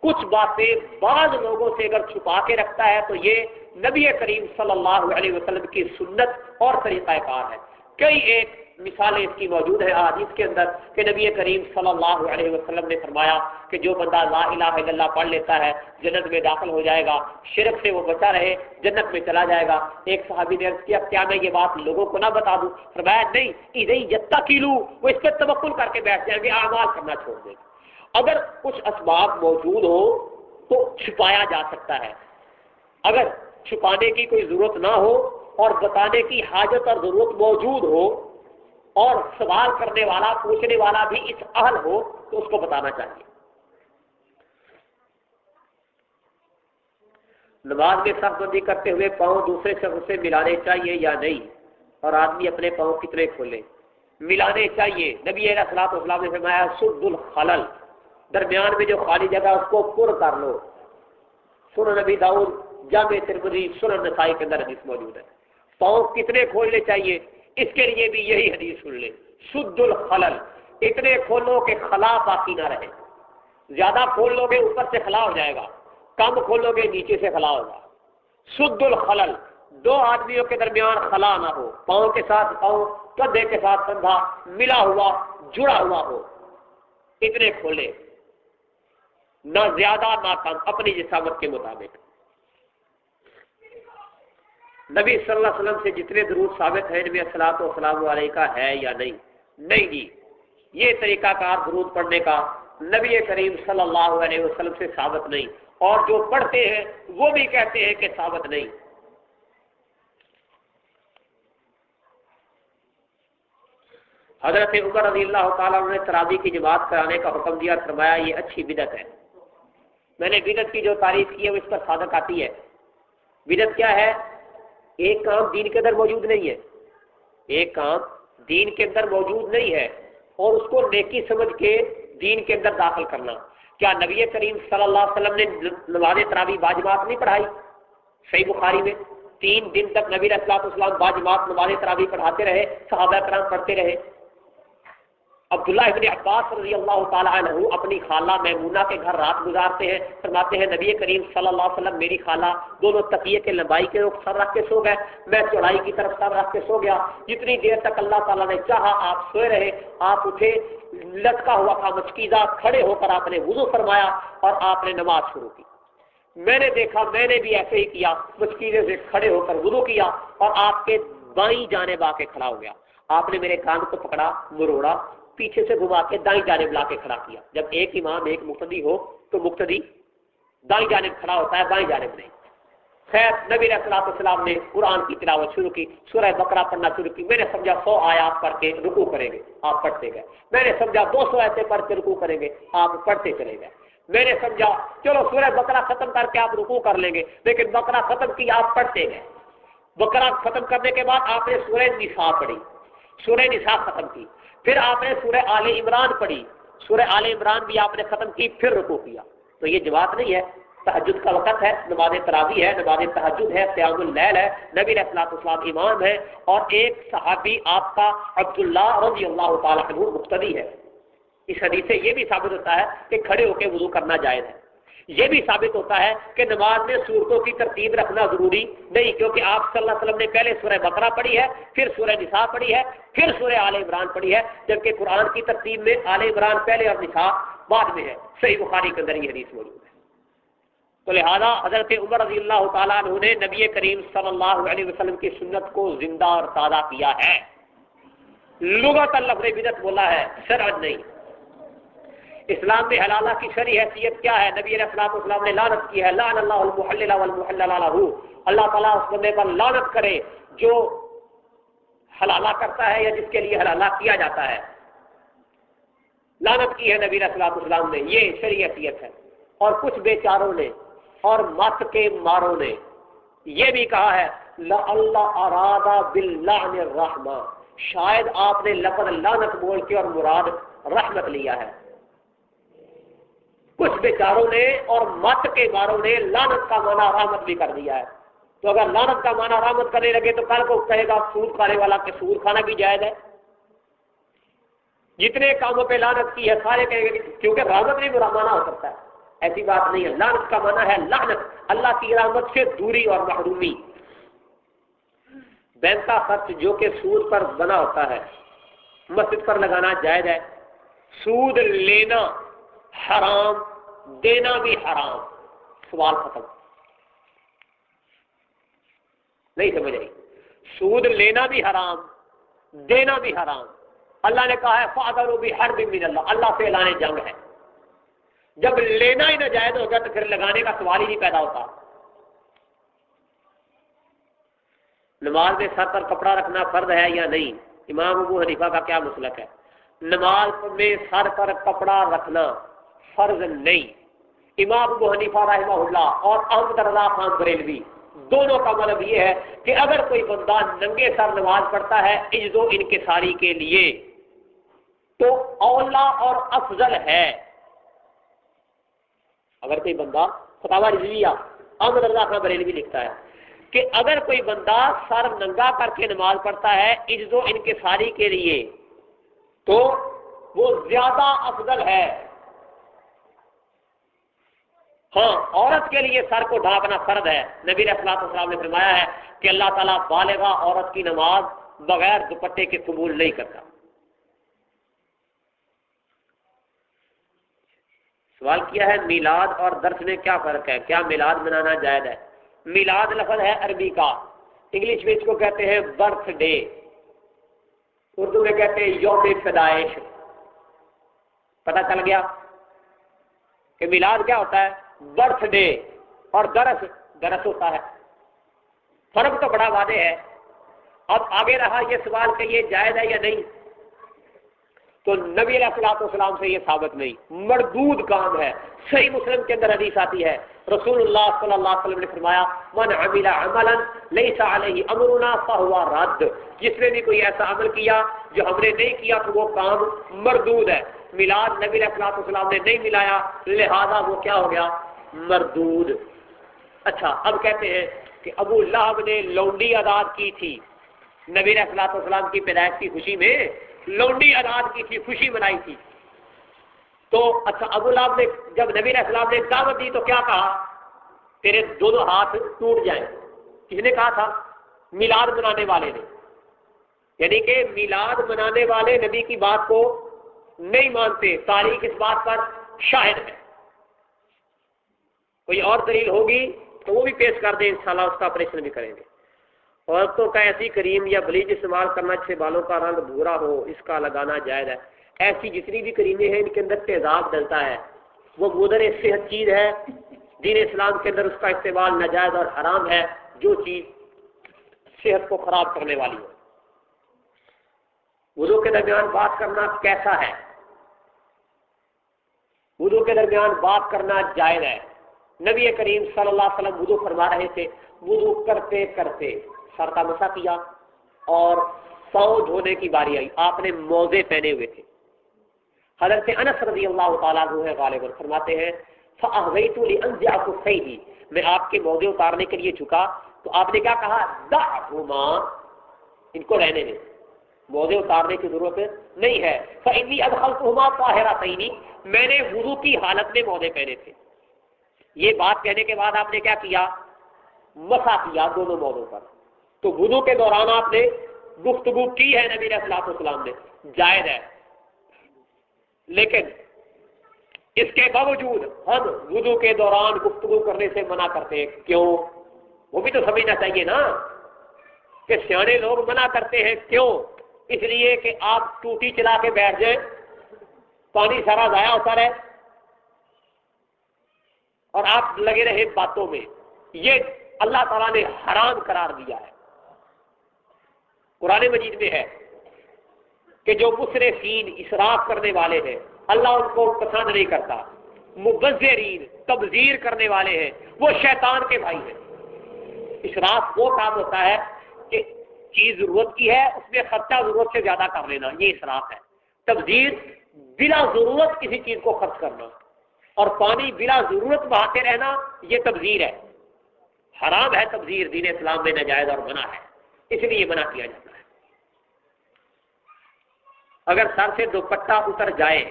کچھ باتیں بعض لوگوں سے اگر چھپا کے رکھتا ہے تو یہ نبی کریم صلی اللہ علیہ وسلم کی سنت اور طریقہ کار ہے۔ کئی ایک مثالیں اس کی موجود ہیں حدیث کے اندر کہ نبی کریم صلی اللہ علیہ وسلم نے فرمایا کہ جو بندہ لا الہ الا اللہ پڑھ لیتا ہے، جنت میں داخل ہو جائے گا، شرک سے وہ بچا رہے، جنت میں چلا جائے گا۔ ایک صحابی نے کیا کیا میں یہ بات لوگوں کو نہ بتا دوں؟ فرمایا، نہیں ادھر جتا کیلو وہ اس پہ تبکل کر کے بیٹھ جائیں گے، اعمال کرنا چھوڑ دیں اگر کچھ اسباب موجود ہو تو چھپایا جا سکتا ہے۔ اگر چھپانے کی کوئی ضرورت نہ ہو اور بتانے کی حاجت اور ضرورت موجود ہو اور سوال کرنے والا، پوچھنے والا بھی اس اہل ہو تو اس کو بتانا چاہیے۔ نماز میں سب بندی کرتے ہوئے پاؤں دوسرے شخص سے ملانے چاہیے یا نہیں؟ اور آدمی اپنے پاؤں کتنے کھولے؟ ملانے چاہیے۔ نبی اصلاط اسلام نے فرمایا، سد الخلل درمیان میں جو خالی جگہ اس کو پر کر لو۔ سن نبی داؤد، جامع ترمدی سن نسائی کے اندر حدیث موجود ہے۔ پاؤں کتنے کھولنے چاہیے؟ اس کے لیے بھی یہی حدیث سن لے شد الخلل، اتنے کھولو کہ خلا باقی نہ رہے۔ زیادہ کھول لو گے اوپر سے خلا ہو جائے گا، کم کھولو گے نیچے سے خلا ہوگا شد الخلل، دو آدمیوں کے درمیان خلا نہ ہو۔ پاؤں کے ساتھ پاؤں کندھے کے ساتھ کندھا ملا ہوا، جڑا ہوا ہو۔ اتنے کھولے نہ زیادہ، نہ کم، اپنی جسامت کے مطابق۔ نبی صلی اللہ علیہ وسلم سے جتنے درود ثابت ہیں، نبی السلاط و السلام علیہ کا ہے یا نہیں؟ نہیں جی۔ یہ طریقہ کار درود پڑھنے کا نبی کریم صلی اللہ علیہ وسلم سے ثابت نہیں۔ اور جو پڑھتے ہیں، وہ بھی کہتے ہیں کہ ثابت نہیں۔ حضرت عمر رضی اللہ تعالیٰ نے تراوی کی جماعت کرانے کا حکم دیا، فرمایا یہ اچھی بدت ہے۔ میں نے بدت کی جو تعریف کی ہے، وہ اس پر صادق آتی ہے۔ بدت کیا ہے؟ ایک کام دین کے اندر موجود نہیں ہے۔ ایک کام دین کے اندر موجود نہیں ہے اور اس کو نیکی سمجھ کے دین کے اندر داخل کرنا۔ کیا نبی کریم صلی اللہ علیہ وسلم نے نماز تراوی باجمات نہیں پڑھائی؟ صحیح بخاری میں تین دن تک نبی اصلاۃ اسلام باجمات نماز تراوی پڑھاتے رہے، صحابہ کرام پڑھتے رہے۔ عبداللہ ابن عباس رضی اللہ تعالیٰ عنہ اپنی خالہ میمونہ کے گھر رات گزارتے ہیں، فرماتے ہیں، نبی کریم صلی اللہ علیہ وسلم میری خالہ دونوں تقیے کے لمبائی کے رخ سر رکھ کے سو گئے، میں چوڑائی کی طرف سر رکھ کے سو گیا۔ جتنی دیر تک اللہ تعالیٰ نے چاہا، آپ سوئے رہے، آپ اٹھے، لٹکا ہوا تھا مچکیزہ کھڑے ہو کر آپ نے وضو فرمایا اور آپ نے نماز شروع کی۔ میں نے دیکھا، میں نے بھی ایسے ہی کیا مچکیزے سے کھڑے ہو کر وضو کیا اور آپ کے بائیں جانے با کے کھڑا ہو گیا۔ آپ نے میرے کان کو پکڑا، مروڑا پیچھے سے گھما کے دائیں جانب لا کے کھڑا کیا۔ جب ایک امام، ایک مقتدی ہو تو مقتدی دائیں جانب کھڑا ہوتا ہے، بائیں جانب نہیں۔ خیر، نبی اصلاۃ السلام نے قرآن کی تلاوت شروع کی، سورہ بکرا پڑھنا شروع کی۔ میں نے سمجھا سو آیا آپ پڑھ کے رکو کریں گے، آپ پڑھتے گئے۔ میں نے سمجھا دو سو ایسے پڑھ کے رکو کریں گے، آپ پڑھتے چلے گئے۔ میں نے سمجھا چلو سورہ بکرا ختم کر کے آپ رکو کر لیں گے، لیکن بکرا ختم کی آپ پڑھتے گئے۔ بکرا ختم کرنے کے بعد آپ نے سورہ نسا پڑھی۔ سورہ نسا ختم کی۔ پھر آپ نے سورہ آل عمران پڑھی۔ سورہ آل عمران بھی آپ نے ختم کی، پھر رکو کیا۔ تو یہ جواب نہیں ہے تحجد کا وقت ہے، نماز تراوی ہے، نماز تحجد ہے، قیام اللیل ہے، نبی اصلاۃ اسلام امام ہے اور ایک صحابی آپ کا عبداللہ رضی اللہ تعالیٰ عنہ مقتدی ہے۔ اس حدیث سے یہ بھی ثابت ہوتا ہے کہ کھڑے ہو کے وضو کرنا جائز ہے۔ یہ بھی ثابت ہوتا ہے کہ نماز میں صورتوں کی ترتیب رکھنا ضروری نہیں، کیونکہ آپ صلی اللہ علیہ وسلم نے پہلے سورہ بکرا پڑھی ہے، پھر سورہ نساء پڑھی ہے، پھر سورہ عال عمران پڑھی ہے، جبکہ قرآن کی ترتیب میں عال عمران پہلے اور نساء بعد میں ہے۔ صحیح بخاری کے اندر یہ حدیث موجود ہے۔ تو لہذا حضرت عمر رضی اللہ تعالیٰ عنہ نے نبی کریم صلی اللہ علیہ وسلم کی سنت کو زندہ اور تازہ کیا ہے۔ لغت اللہ بدت بولا ہے، شرعت نہیں۔ اسلام میں حلالہ کی شرح حیثیت کیا ہے؟ نبی علیہ السلام اسلام نے لانت کی ہے۔ لان اللہ المحلل والمحلل له۔ اللہ تعالیٰ اس بندے پر لانت کرے جو حلالہ کرتا ہے یا جس کے لیے حلالہ کیا جاتا ہے۔ لانت کی ہے نبی علیہ السلام اسلام نے۔ یہ شرح حیثیت ہے۔ اور کچھ بیچاروں نے اور مت کے ماروں نے یہ بھی کہا ہے اللہ ارادہ باللعن الرحمہ۔ شاید آپ نے لفظ لانت بول کے اور مراد رحمت لیا ہے۔ کچھ بیچاروں نے اور مت کے ماروں نے لانت کا مانا رحمت بھی کر دیا ہے۔ تو اگر لانت کا مانا رحمت کرنے لگے تو کل کو کہے گا سود کھانے والا کہ سود کھانا بھی جائز ہے۔ جتنے کاموں پہ لانت کی ہے سارے کہیں گے کیونکہ رحمت بھی برا مانا ہو سکتا ہے۔ ایسی بات نہیں ہے۔ لانت کا مانا ہے لانت اللہ کی رحمت سے دوری اور محرومی۔ بینک کا خرچ جو کہ سود پر بنا ہوتا ہے۔ مسجد پر لگانا جائز ہے۔ سود لینا۔ حرام، دینا بھی حرام۔ سوال ختم۔ نہیں سمجھ رہی سود لینا بھی حرام، دینا بھی حرام۔ اللہ نے کہا ہے فادر بھی ہر بھی من اللہ اللہ سے اعلان جنگ ہے۔ جب لینا ہی ناجائز ہوگا تو پھر لگانے کا سوال ہی نہیں پیدا ہوتا۔ نماز میں سر پر کپڑا رکھنا فرض ہے یا نہیں؟ امام ابو حنیفہ کا کیا مسلک ہے؟ نماز میں سر پر کپڑا رکھنا۔ فرض نہیں۔ امام ابو حنیفہ رحمہ اللہ اور احمد رضا خان بریلوی، دونوں کا مطلب یہ ہے کہ اگر کوئی بندہ ننگے سر نماز پڑھتا ہے عجز و انکساری کے لیے۔ تو اولا اور افضل ہے۔ اگر کوئی بندہ فتح رضویہ احمد رضا خان بریلوی لکھتا ہے کہ اگر کوئی بندہ سر ننگا کر کے نماز پڑھتا ہے عجز و انکساری کے لیے، تو وہ زیادہ افضل ہے۔ ہاں عورت کے لیے سر کو ڈھانپنا فرد ہے۔ نبی اخلاق السلام نے فرمایا ہے کہ اللہ تعالیٰ بالغا عورت کی نماز بغیر دوپٹے کے قبول نہیں کرتا۔ سوال کیا ہے، میلاد اور درس میں کیا فرق ہے؟ کیا میلاد منانا جائز ہے؟ میلاد لفظ ہے عربی کا۔ انگلش میں اس کو کہتے ہیں برتھ ڈے۔ اردو میں کہتے ہیں یوم پیدائش۔ پتہ چل گیا کہ میلاد کیا ہوتا ہے؟ برتھ ڈے اور درس درس ہوتا ہے۔ فرق تو بڑا واضح ہے۔ اب آگے رہا یہ سوال کہ یہ جائز ہے یا نہیں؟ تو نبی علیہ السلاط والسلام سے یہ ثابت نہیں۔ مردود کام ہے۔ صحیح مسلم کے اندر حدیث آتی ہے۔ رسول اللہ صلی اللہ علیہ وسلم نے فرمایا، من عمل عملا لیس علیہ امرنا فہو رد۔ جس نے بھی کوئی ایسا عمل کیا جو ہم نے نہیں کیا تو وہ کام مردود ہے۔ میلاد نبی علیہ السلاط والسلام نے نہیں ملایا، لہذا وہ کیا ہو گیا؟ مردود۔ اچھا اب کہتے ہیں کہ ابو لہب نے لونڈی آزاد کی تھی۔ نبی علیہ السلاط کی پیدائش کی خوشی میں لونڈی آزاد کی تھی، خوشی منائی تھی۔ تو اچھا ابو لاب نے جب نبی علیہ السلام نے دعوت دی تو کیا کہا؟ تیرے دونوں ہاتھ ٹوٹ جائیں۔ کس نے کہا تھا؟ میلاد منانے والے نے۔ یعنی کہ میلاد منانے والے نبی کی بات کو نہیں مانتے، تاریخ اس بات پر شاہد ہے۔ کوئی اور دلیل ہوگی تو وہ بھی پیش کر دیں، انشاءاللہ اس کا آپریشن بھی کریں گے۔ عورتوں کا ایسی کریم یا بلیچ استعمال کرنا جس سے بالوں کا رنگ بھورا ہو، اس کا لگانا جائز ہے۔ ایسی جتنی بھی کریمیں ہیں، ان کے اندر تیزاب ڈلتا ہے۔ وہ مدر صحت چیز ہے، دین اسلام کے اندر اس کا استعمال ناجائز اور حرام ہے، جو چیز صحت کو خراب کرنے والی ہو۔ وضو کے درمیان بات کرنا کیسا ہے؟ وضو کے درمیان بات کرنا جائز ہے۔ نبی کریم صلی اللہ علیہ وسلم وضو فرما رہے تھے۔ وضو کرتے کرتے سر کا مسا کیا اور سو دھونے کی باری آئی۔ آپ نے موزے پہنے ہوئے تھے۔ حضرت انس رضی اللہ تعالیٰ غالب فرماتے ہیں میں آپ کے موزے اتارنے کے لیے جھکا تو آپ نے کیا کہا؟ ان کو رہنے دیں۔ موزے اتارنے کی ضرورت نہیں ہے۔ فَإِنِّي أَدْخَلْتُهُمَا طَاهِرَتَيْنِ۔ میں نے وضو کی حالت میں موزے پہنے تھے۔ یہ بات کہنے کے بعد آپ نے کیا کیا؟ مسا کیا دونوں موزوں پر۔ تو وضو کے دوران آپ نے گفتگو کی ہے نبی اصلاح السلام نے۔ جائز ہے۔ لیکن اس کے باوجود ہم وضو کے دوران گفتگو کرنے سے منع کرتے ہیں۔ کیوں؟ وہ بھی تو سمجھنا چاہیے نا کہ سیانے لوگ منع کرتے ہیں۔ کیوں؟ اس لیے کہ آپ ٹوٹی چلا کے بیٹھ جائیں، پانی سارا ضائع ہوتا رہے۔ اور آپ لگے رہے باتوں میں۔ یہ اللہ تعالیٰ نے حرام قرار دیا ہے۔ قرآن مجید میں ہے کہ جو مصرفین اسراف کرنے والے ہیں، اللہ ان کو پسند نہیں کرتا۔ مبذرین، تبذیر کرنے والے ہیں۔ وہ شیطان کے بھائی ہیں۔ اسراف وہ کام ہوتا ہے کہ چیز ضرورت کی ہے، اس میں خرچہ ضرورت سے زیادہ کر لینا، یہ اسراف ہے۔ تبذیر بلا ضرورت کسی چیز کو خرچ کرنا اور پانی بلا ضرورت بہاتے رہنا، یہ تبذیر ہے۔ حرام ہے تبذیر، دین اسلام میں ناجائز اور منع ہے۔ اس لیے منع کیا جاتا ہے۔ اگر سر سے دوپٹہ اتر جائے،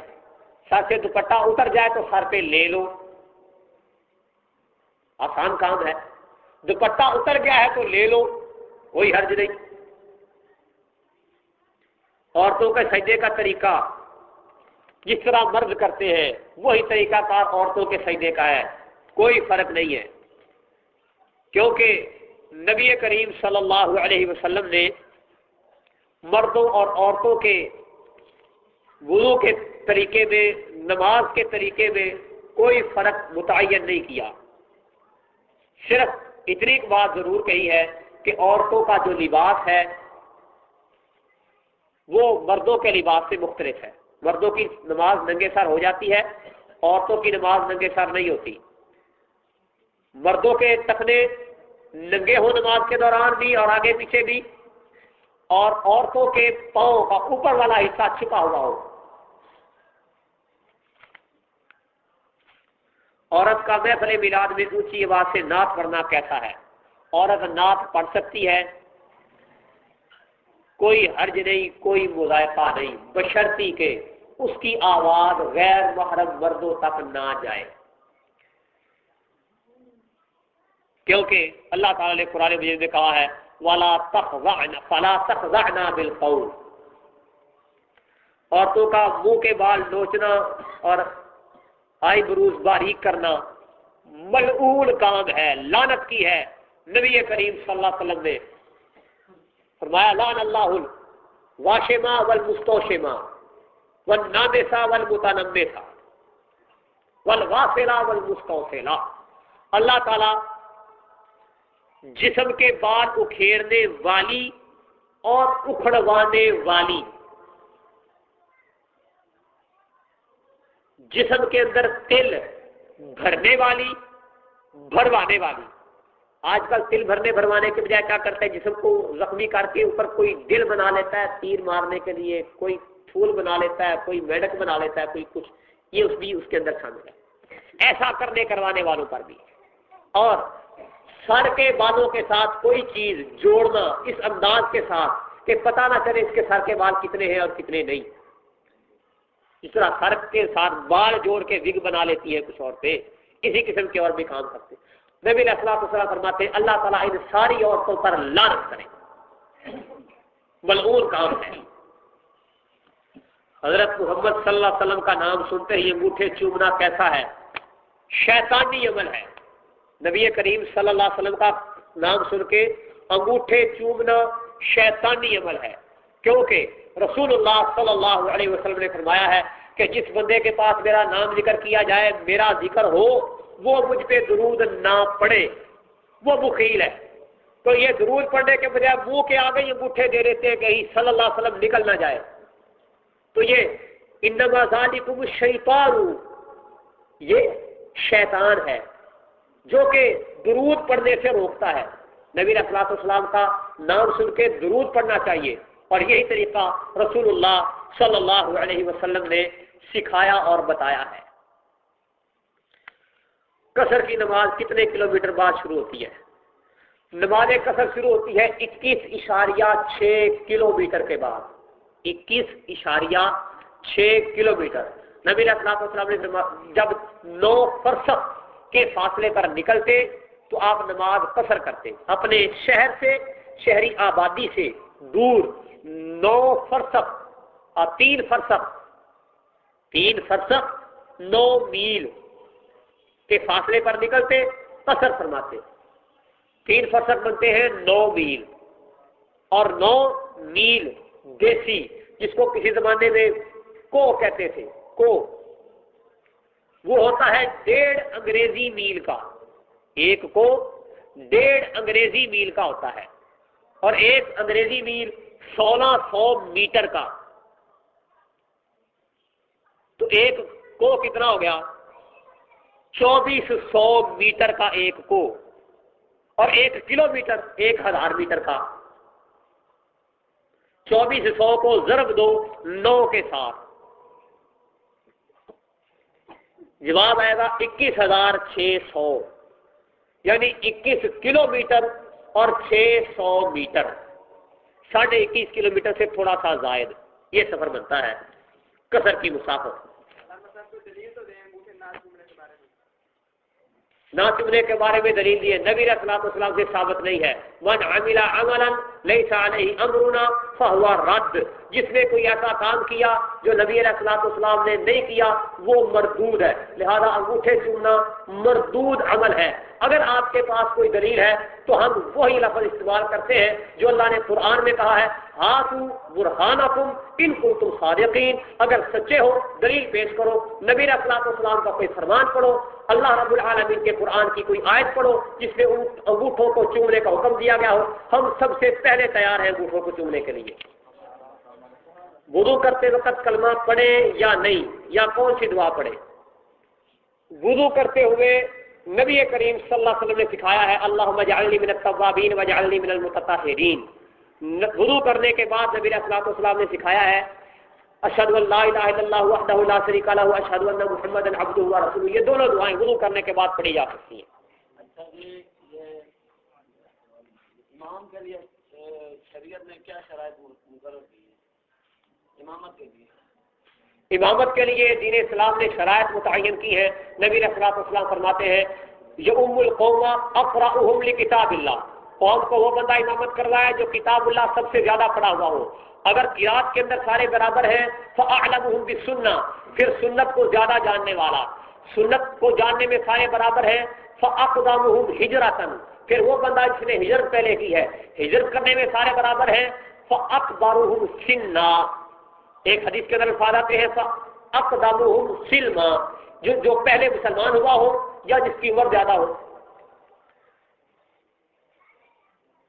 سر سے دوپٹہ اتر جائے تو سر پہ لے لو۔ آسان کام ہے۔ دوپٹہ اتر گیا ہے تو لے لو، کوئی حرج نہیں۔ عورتوں کے سجدے کا طریقہ جس طرح مرد کرتے ہیں، وہی طریقہ کار عورتوں کے سجدے کا ہے۔ کوئی فرق نہیں ہے۔ کیونکہ نبی کریم صلی اللہ علیہ وسلم نے مردوں اور عورتوں کے وضو کے طریقے میں، نماز کے طریقے میں کوئی فرق متعین نہیں کیا۔ صرف اتنی بات ضرور کہی ہے کہ عورتوں کا جو لباس ہے وہ مردوں کے لباس سے مختلف ہے۔ مردوں کی نماز ننگے سر ہو جاتی ہے، عورتوں کی نماز ننگے سر نہیں ہوتی۔ مردوں کے تخنے ننگے ہو نماز کے دوران بھی اور آگے پیچھے بھی۔ اور عورتوں کے پاؤں کا اوپر والا حصہ چھپا ہوا ہو۔ عورت کا محفل میلاد میں اونچی آواز سے نعت پڑھنا کیسا ہے؟ عورت نعت پڑھ سکتی ہے کوئی حرج نہیں، کوئی مذائقہ نہیں بشرتی کے اس کی آواز غیر محرم مردوں تک نہ جائے۔ کیونکہ اللہ تعالی نے قرآن مجید میں کہا ہے والا فلا تخضعنا بالقول۔ عورتوں کا منہ کے بال نوچنا اور آئی بروز باریک کرنا ملعون کام ہے لانت کی ہے۔ نبی کریم صلی اللہ علیہ وسلم نے فرمایا لان اللہ واشما والمستوشما والنامسا والمتنمسا والغافلا والمستوفلا اللہ تعالی جسم کے بال اکھیرنے والی اور اکھڑوانے والی جسم کے اندر تل بھرنے والی، بھروانے والی۔ آج کل تل بھرنے بھروانے کے بجائے کیا کرتے ہیں؟ جسم کو زخمی کر کے اوپر کوئی دل بنا لیتا ہے، تیر مارنے کے لیے کوئی پھول بنا لیتا ہے، کوئی میڈک بنا لیتا ہے، کوئی کچھ۔ یہ اس بھی اس کے اندر شامل ہے۔ ایسا کرنے کروانے والوں پر بھی۔ اور سر کے بالوں کے ساتھ کوئی چیز جوڑنا اس انداز کے ساتھ کہ پتہ نہ چلے اس کے سر کے بال کتنے ہیں اور کتنے نہیں۔ اس طرح سر کے ساتھ بال جوڑ کے وگ بنا لیتی ہے کچھ اور پہ اسی قسم کے اور بھی کام کرتے نبی علیہ السلام وسلم فرماتے ہیں، اللہ تعالیٰ ان ساری عورتوں پر لانت کرے۔ ملعون کام ہے۔ حضرت محمد صلی اللہ علیہ وسلم کا نام سنتے ہی انگوٹھے چومنا کیسا ہے؟ شیطانی عمل ہے۔ نبی کریم صلی اللہ علیہ وسلم کا نام سن کے انگوٹھے چومنا شیطانی عمل ہے۔ کیونکہ رسول اللہ صلی اللہ علیہ وسلم نے فرمایا ہے کہ جس بندے کے پاس میرا نام ذکر کیا جائے، میرا ذکر ہو وہ مجھ پہ درود نہ پڑے وہ مخیل ہے۔ تو یہ درود پڑھنے کے بجائے منہ کے آگے یہ انگوٹھے دے دیتے ہیں کہ صلی اللہ علیہ وسلم نکل نہ جائے۔ تو یہ انما ذالکم شیطان یہ شیطان ہے جو کہ درود پڑھنے سے روکتا ہے۔ نبی اخلاق السلام کا نام سن کے درود پڑھنا چاہیے۔ اور یہی طریقہ رسول اللہ صلی اللہ علیہ وسلم نے سکھایا اور بتایا ہے۔ کثر کی نماز کتنے کلومیٹر بعد شروع ہوتی ہے؟ نماز کثر شروع ہوتی ہے اکیس اشاریہ چھ کلو میٹر کے بعد۔ اکیس اشاریہ چھ کلو میٹر نبی السلام نے جب نو فرسخ کے فاصلے پر نکلتے تو آپ نماز قصر کرتے۔ اپنے شہر سے، شہری آبادی سے دور نو فرسخ تین فرسخ تین فرسخ، نو میل۔ کے فاصلے پر نکلتے قصر فرماتے۔ تین فرسخ بنتے ہیں، نو میل۔ اور نو میل دیسی، جس کو کسی زمانے میں کو کہتے تھے، کو۔ وہ ہوتا ہے ڈیڑھ انگریزی میل کا۔ ایک کو ڈیڑھ انگریزی میل کا ہوتا ہے۔ اور ایک انگریزی میل سولہ سو میٹر کا۔ تو ایک کو کتنا ہو گیا؟ چوبیس سو میٹر کا ایک کو اور ایک کلو میٹر ایک ہزار میٹر کا۔ چوبیس سو کو ضرب دو نو کے ساتھ۔ جواب آئے گا اکیس ہزار چھ سو یعنی اکیس کلو میٹر اور چھ سو میٹر۔ ساڑھے اکیس کلو میٹر سے تھوڑا سا زائد۔ یہ سفر بنتا ہے۔ کسر کی مسافر نہ چمنے کے بارے میں دلیل دیے نبی رسلاط اسلام سے ثابت نہیں ہے۔ من عمل عملا لیس علیہ امرنا فہو رد. جس نے کوئی ایسا کام کیا جو نبی رسلاط اسلام نے نہیں کیا، وہ مردود ہے. لہذا انگوٹھے چومنا مردود عمل ہے. اگر آپ کے پاس کوئی دلیل ہے، تو ہم وہی لفظ استعمال کرتے ہیں جو اللہ نے قرآن میں کہا ہے ہاتھ برہان ان کو تم صادقین. اگر سچے ہو، دلیل پیش کرو. نبی اخلاق اسلام کا کوئی فرمان پڑھو. اللہ رب العالمین کے قرآن کی کوئی آیت پڑھو، جس میں انگوٹھوں کو چومنے کا حکم دیا گیا ہو. ہم سب سے پہلے پہلے تیار ہیں انگوٹھوں کو چومنے کے لیے۔ وضو کرتے وقت کلمہ پڑھے یا نہیں، یا کون سی دعا پڑھے وضو کرتے ہوئے نبی کریم صلی اللہ علیہ وسلم نے سکھایا ہے اللہ مجعلنی من التوابین وجعلنی من المتطہرین۔ وضو کرنے کے بعد نبی علیہ السلام نے سکھایا ہے، اشہد ان لا الہ الا اللہ وحدہ لا شریک لہ اشہد ان محمد عبدہ و رسولہ۔ یہ دونوں دعائیں وضو کرنے کے بعد پڑھی جا سکتی ہیں۔ اچھا یہ امام کے لیے شریعت میں کیا شرائط مقرر کی ہے امامت کے لیے۔ امامت کے لیے دین اسلام نے شرائط متعین کی ہے نبی اخلاق اسلام فرماتے ہیں یہ ام القوم افراحم کتاب اللہ قوم کو وہ بندہ امامت کر رہا ہے جو کتاب اللہ سب سے زیادہ پڑھا ہوا ہو۔ اگر قیاد کے اندر سارے برابر ہیں تو عالم بھی سننا پھر سنت کو زیادہ جاننے والا۔ سنت کو جاننے میں سارے برابر ہیں فقدام ہجرتن پھر وہ بندہ جس نے ہجرت پہلے کی ہے، ہجرت کرنے میں سارے برابر ہیں فقبار سننا ایک حدیث کے اندر الفاظ آتے ہیں اقدام سلما۔ جو جو پہلے مسلمان ہوا ہو یا جس کی عمر زیادہ ہو۔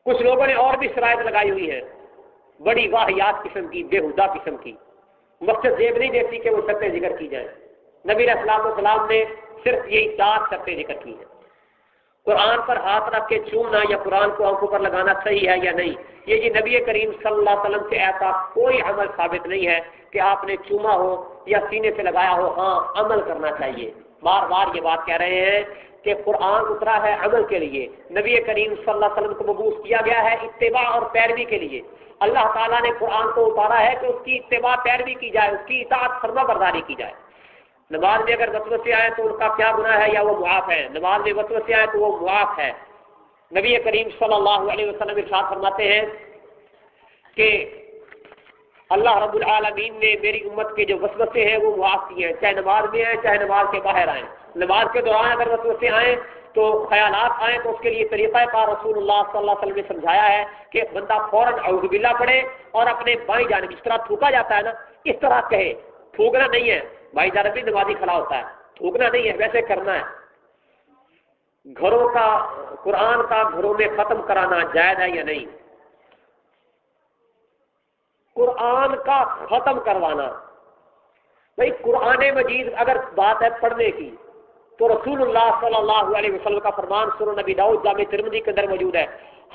کچھ لوگوں نے اور بھی شرائط لگائی ہوئی ہے بڑی واحیات قسم کی، بےحدہ قسم کی۔ مقصد زیب نہیں دیتی کہ وہ سطح ذکر کی جائے نبی اسلام السلام نے صرف یہی چار شرطیں ذکر کی ہیں۔ قرآن پر ہاتھ رکھ کے چومنا یا قرآن کو آنکھوں پر لگانا صحیح ہے یا نہیں؟ یہ جی نبی کریم صلی اللہ علیہ وسلم سے ایسا کوئی عمل ثابت نہیں ہے کہ آپ نے چوما ہو یا سینے سے لگایا ہو ہاں عمل کرنا چاہیے۔ بار بار یہ بات کہہ رہے ہیں کہ قرآن اترا ہے عمل کے لیے۔ نبی کریم صلی اللہ علیہ وسلم کو مبوس کیا گیا ہے اتباع اور پیروی کے لیے۔ اللہ تعالیٰ نے قرآن کو اتارا ہے کہ اس کی اتباع پیروی کی جائے، اس کی اطاعت فرما برداری کی جائے۔ نماز میں اگر وسوسے آئے تو ان کا کیا گناہ ہے یا وہ معاف ہے نماز میں وسوسے آئے تو وہ معاف ہے نبی کریم صلی اللہ علیہ وسلم ارشاد فرماتے ہیں کہ اللہ رب العالمین نے میری امت کے جو وسوسے ہیں وہ معاف کیے ہیں۔ چاہے نماز میں آئیں چاہے نماز کے باہر آئیں نماز کے دوران اگر وسوسے آئیں تو خیالات آئیں تو اس کے لیے طریقہ کا رسول اللہ صلی اللہ علیہ وسلم نے سمجھایا ہے کہ بندہ فوراً اعوذ باللہ پڑھے اور اپنے بائیں جانب جس طرح تھوکا جاتا ہے نا۔ اس طرح کہے۔ تھوکنا نہیں ہے۔ بھائی جانب بھی نمازی کھڑا ہوتا ہے۔ تھوکنا نہیں ہے، ویسے کرنا ہے۔ گھروں کا، قرآن کا گھروں میں ختم کرانا جائز ہے یا نہیں؟ قرآن کا ختم کروانا۔ بھائی، قرآن مجید اگر بات ہے پڑھنے کی، تو رسول اللہ صلی اللہ علیہ وسلم کا فرمان سر نبی داؤد جامع ترمدی کے اندر موجود ہے۔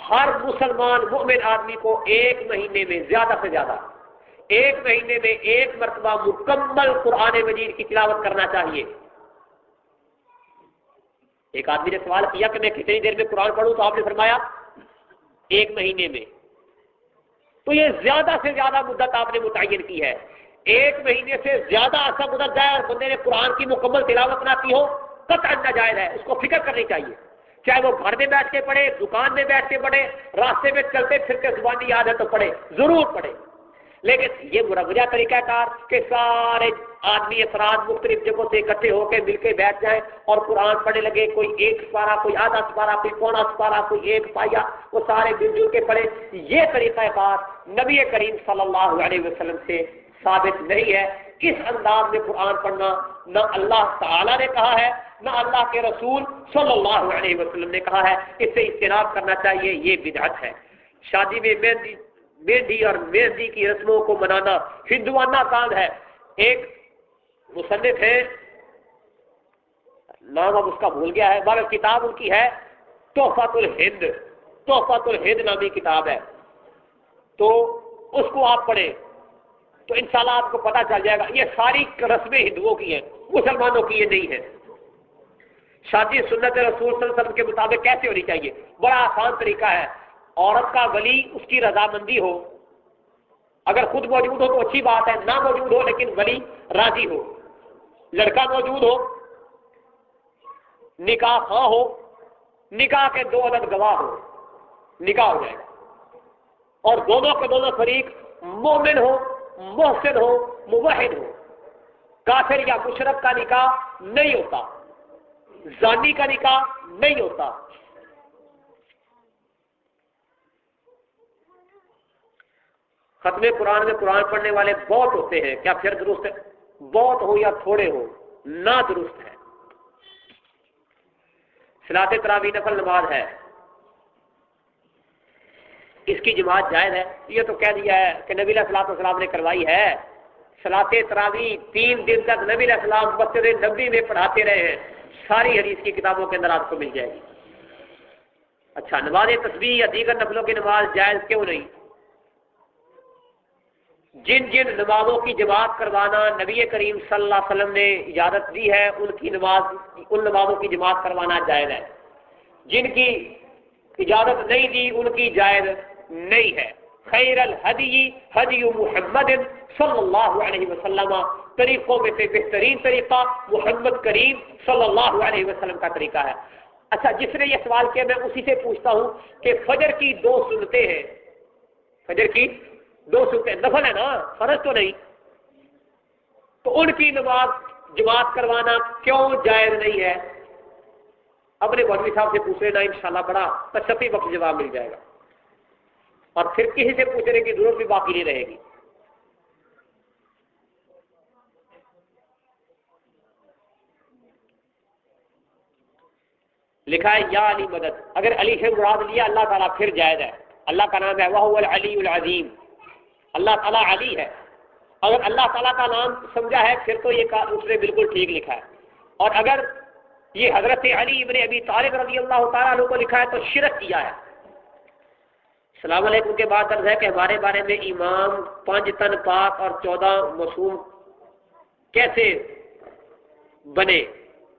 ہر مسلمان، مؤمن آدمی کو ایک مہینے میں زیادہ سے زیادہ ایک مہینے میں ایک مرتبہ مکمل قرآن مجید کی تلاوت کرنا چاہیے۔ ایک آدمی نے سوال کیا کہ میں کتنی دیر میں قرآن پڑھوں تو آپ نے فرمایا، ایک مہینے میں۔ تو یہ زیادہ سے زیادہ مدت آپ نے متعین کی ہے۔ ایک مہینے سے زیادہ ایسا گزر جائے اور بندے نے قرآن کی مکمل تلاوت نہ کی ہو قطع ناجائز ہے۔ اس کو فکر کرنی چاہیے۔ چاہے وہ گھر میں بیٹھ کے پڑھے، دکان میں بیٹھ کے پڑھے، راستے میں چلتے پھرتے زبانی یاد ہے تو پڑھے، ضرور پڑھے۔ لیکن یہ مروجہ طریقہ کار کہ سارے آدمی افراد مختلف جگہوں سے اکٹھے ہو کے مل کے بیٹھ جائیں اور قرآن پڑھنے لگے، کوئی ایک سپارہ، کوئی آدھا سپارہ، کوئی پونا سپارہ، کوئی ایک پایا، وہ سارے مل جل کے پڑھے یہ طریقہ کار نبی کریم صلی اللہ علیہ وسلم سے ثابت نہیں ہے۔ کس انداز میں قرآن پڑھنا نہ اللہ تعالی نے کہا ہے، نہ اللہ کے رسول صلی اللہ علیہ وسلم نے کہا ہے۔ اس سے اجتناب کرنا چاہیے، یہ بدعت ہے۔ شادی میں مہندی مہندی اور مہندی کی رسموں کو منانا ہندوانہ کام ہے۔ ایک مصنف ہے نام اب اس کا بھول گیا ہے، مگر کتاب ان کی ہے توحفت الہند۔ توحفت الہند نامی کتاب ہے۔ تو اس کو آپ پڑھیں، تو انشاءاللہ آپ کو پتا چل جائے گا، یہ ساری رسمیں ہندوؤں کی ہیں، مسلمانوں کی یہ نہیں ہے۔ شادی سنت رسول صلی اللہ علیہ وسلم کے مطابق کیسے ہونی چاہیے؟ بڑا آسان طریقہ ہے۔ عورت کا ولی اس کی رضامندی ہو۔ اگر خود موجود ہو تو اچھی بات ہے، نہ موجود ہو لیکن ولی راضی ہو۔ لڑکا موجود ہو، نکاح ہاں ہو، نکاح کے دو عدد گواہ ہو، نکاح ہو جائے۔ گا اور دونوں کے دونوں فریق مومن ہو، محسن ہو، موحد ہو۔ کافر یا مشرق کا نکاح نہیں ہوتا، زانی کا نکاح نہیں ہوتا۔ ختم قرآن میں قرآن پڑھنے والے بہت ہوتے ہیں۔ کیا پھر درست ہے؟ بہت ہو یا تھوڑے ہو نہ درست ہے۔ سلاط تراوی نفل نماز ہے۔ اس کی جماعت جائز ہے۔ یہ تو کہہ دیا ہے کہ نبی صلاح السلام نے کروائی ہے۔ سلاط تراوی تین دن تک نبی علیہ السلام مسجد نبی میں پڑھاتے رہے ہیں۔ ساری حدیث کی کتابوں کے اندر آپ کو مل جائے گی۔ اچھا نماز تصویر یا دیگر نفلوں کی نماز جائز کیوں نہیں؟ جن جن نمازوں کی جماعت کروانا نبی کریم صلی اللہ علیہ وسلم نے اجازت دی ہے، ان کی نماز، ان نمازوں کی جماعت کروانا جائز ہے۔ جن کی اجازت نہیں دی، ان کی جائز نہیں ہے۔ خیر الحدی حدی محمد صلی اللہ علیہ وسلم۔ طریقوں میں سے بہترین طریقہ محمد کریم صلی اللہ علیہ وسلم کا طریقہ ہے۔ اچھا جس نے یہ سوال کیا، میں اسی سے پوچھتا ہوں کہ فجر کی دو سنتے ہیں۔ فجر کی دو سنتے نفل ہے نا، فرض تو نہیں۔ تو ان کی نماز جماعت کروانا کیوں جائز نہیں ہے؟ اپنے مولوی صاحب سے پوچھ لینا انشاءاللہ بڑا تشفی وقت جواب مل جائے گا۔ اور پھر کسی سے پوچھنے کی ضرورت بھی باقی نہیں رہے گی۔ لکھا ہے، یا علی مدد۔ اگر علی سے مراد لیا، اللہ تعالیٰ پھر جائز ہے۔ اللہ کا نام ہے وہ علی العظیم۔ اللہ تعالیٰ علی ہے۔ اگر اللہ تعالیٰ کا نام سمجھا ہے، پھر تو یہ اس نے بالکل ٹھیک لکھا ہے۔ اور اگر یہ حضرت علی ابن ابی طالب رضی اللہ تعالیٰ عنہ کو لکھا ہے، تو شرک کیا ہے۔ السلام علیکم کے بعد درج ہے کہ ہمارے بارے میں امام پانچ تن پاک اور چودہ مصوم کیسے بنے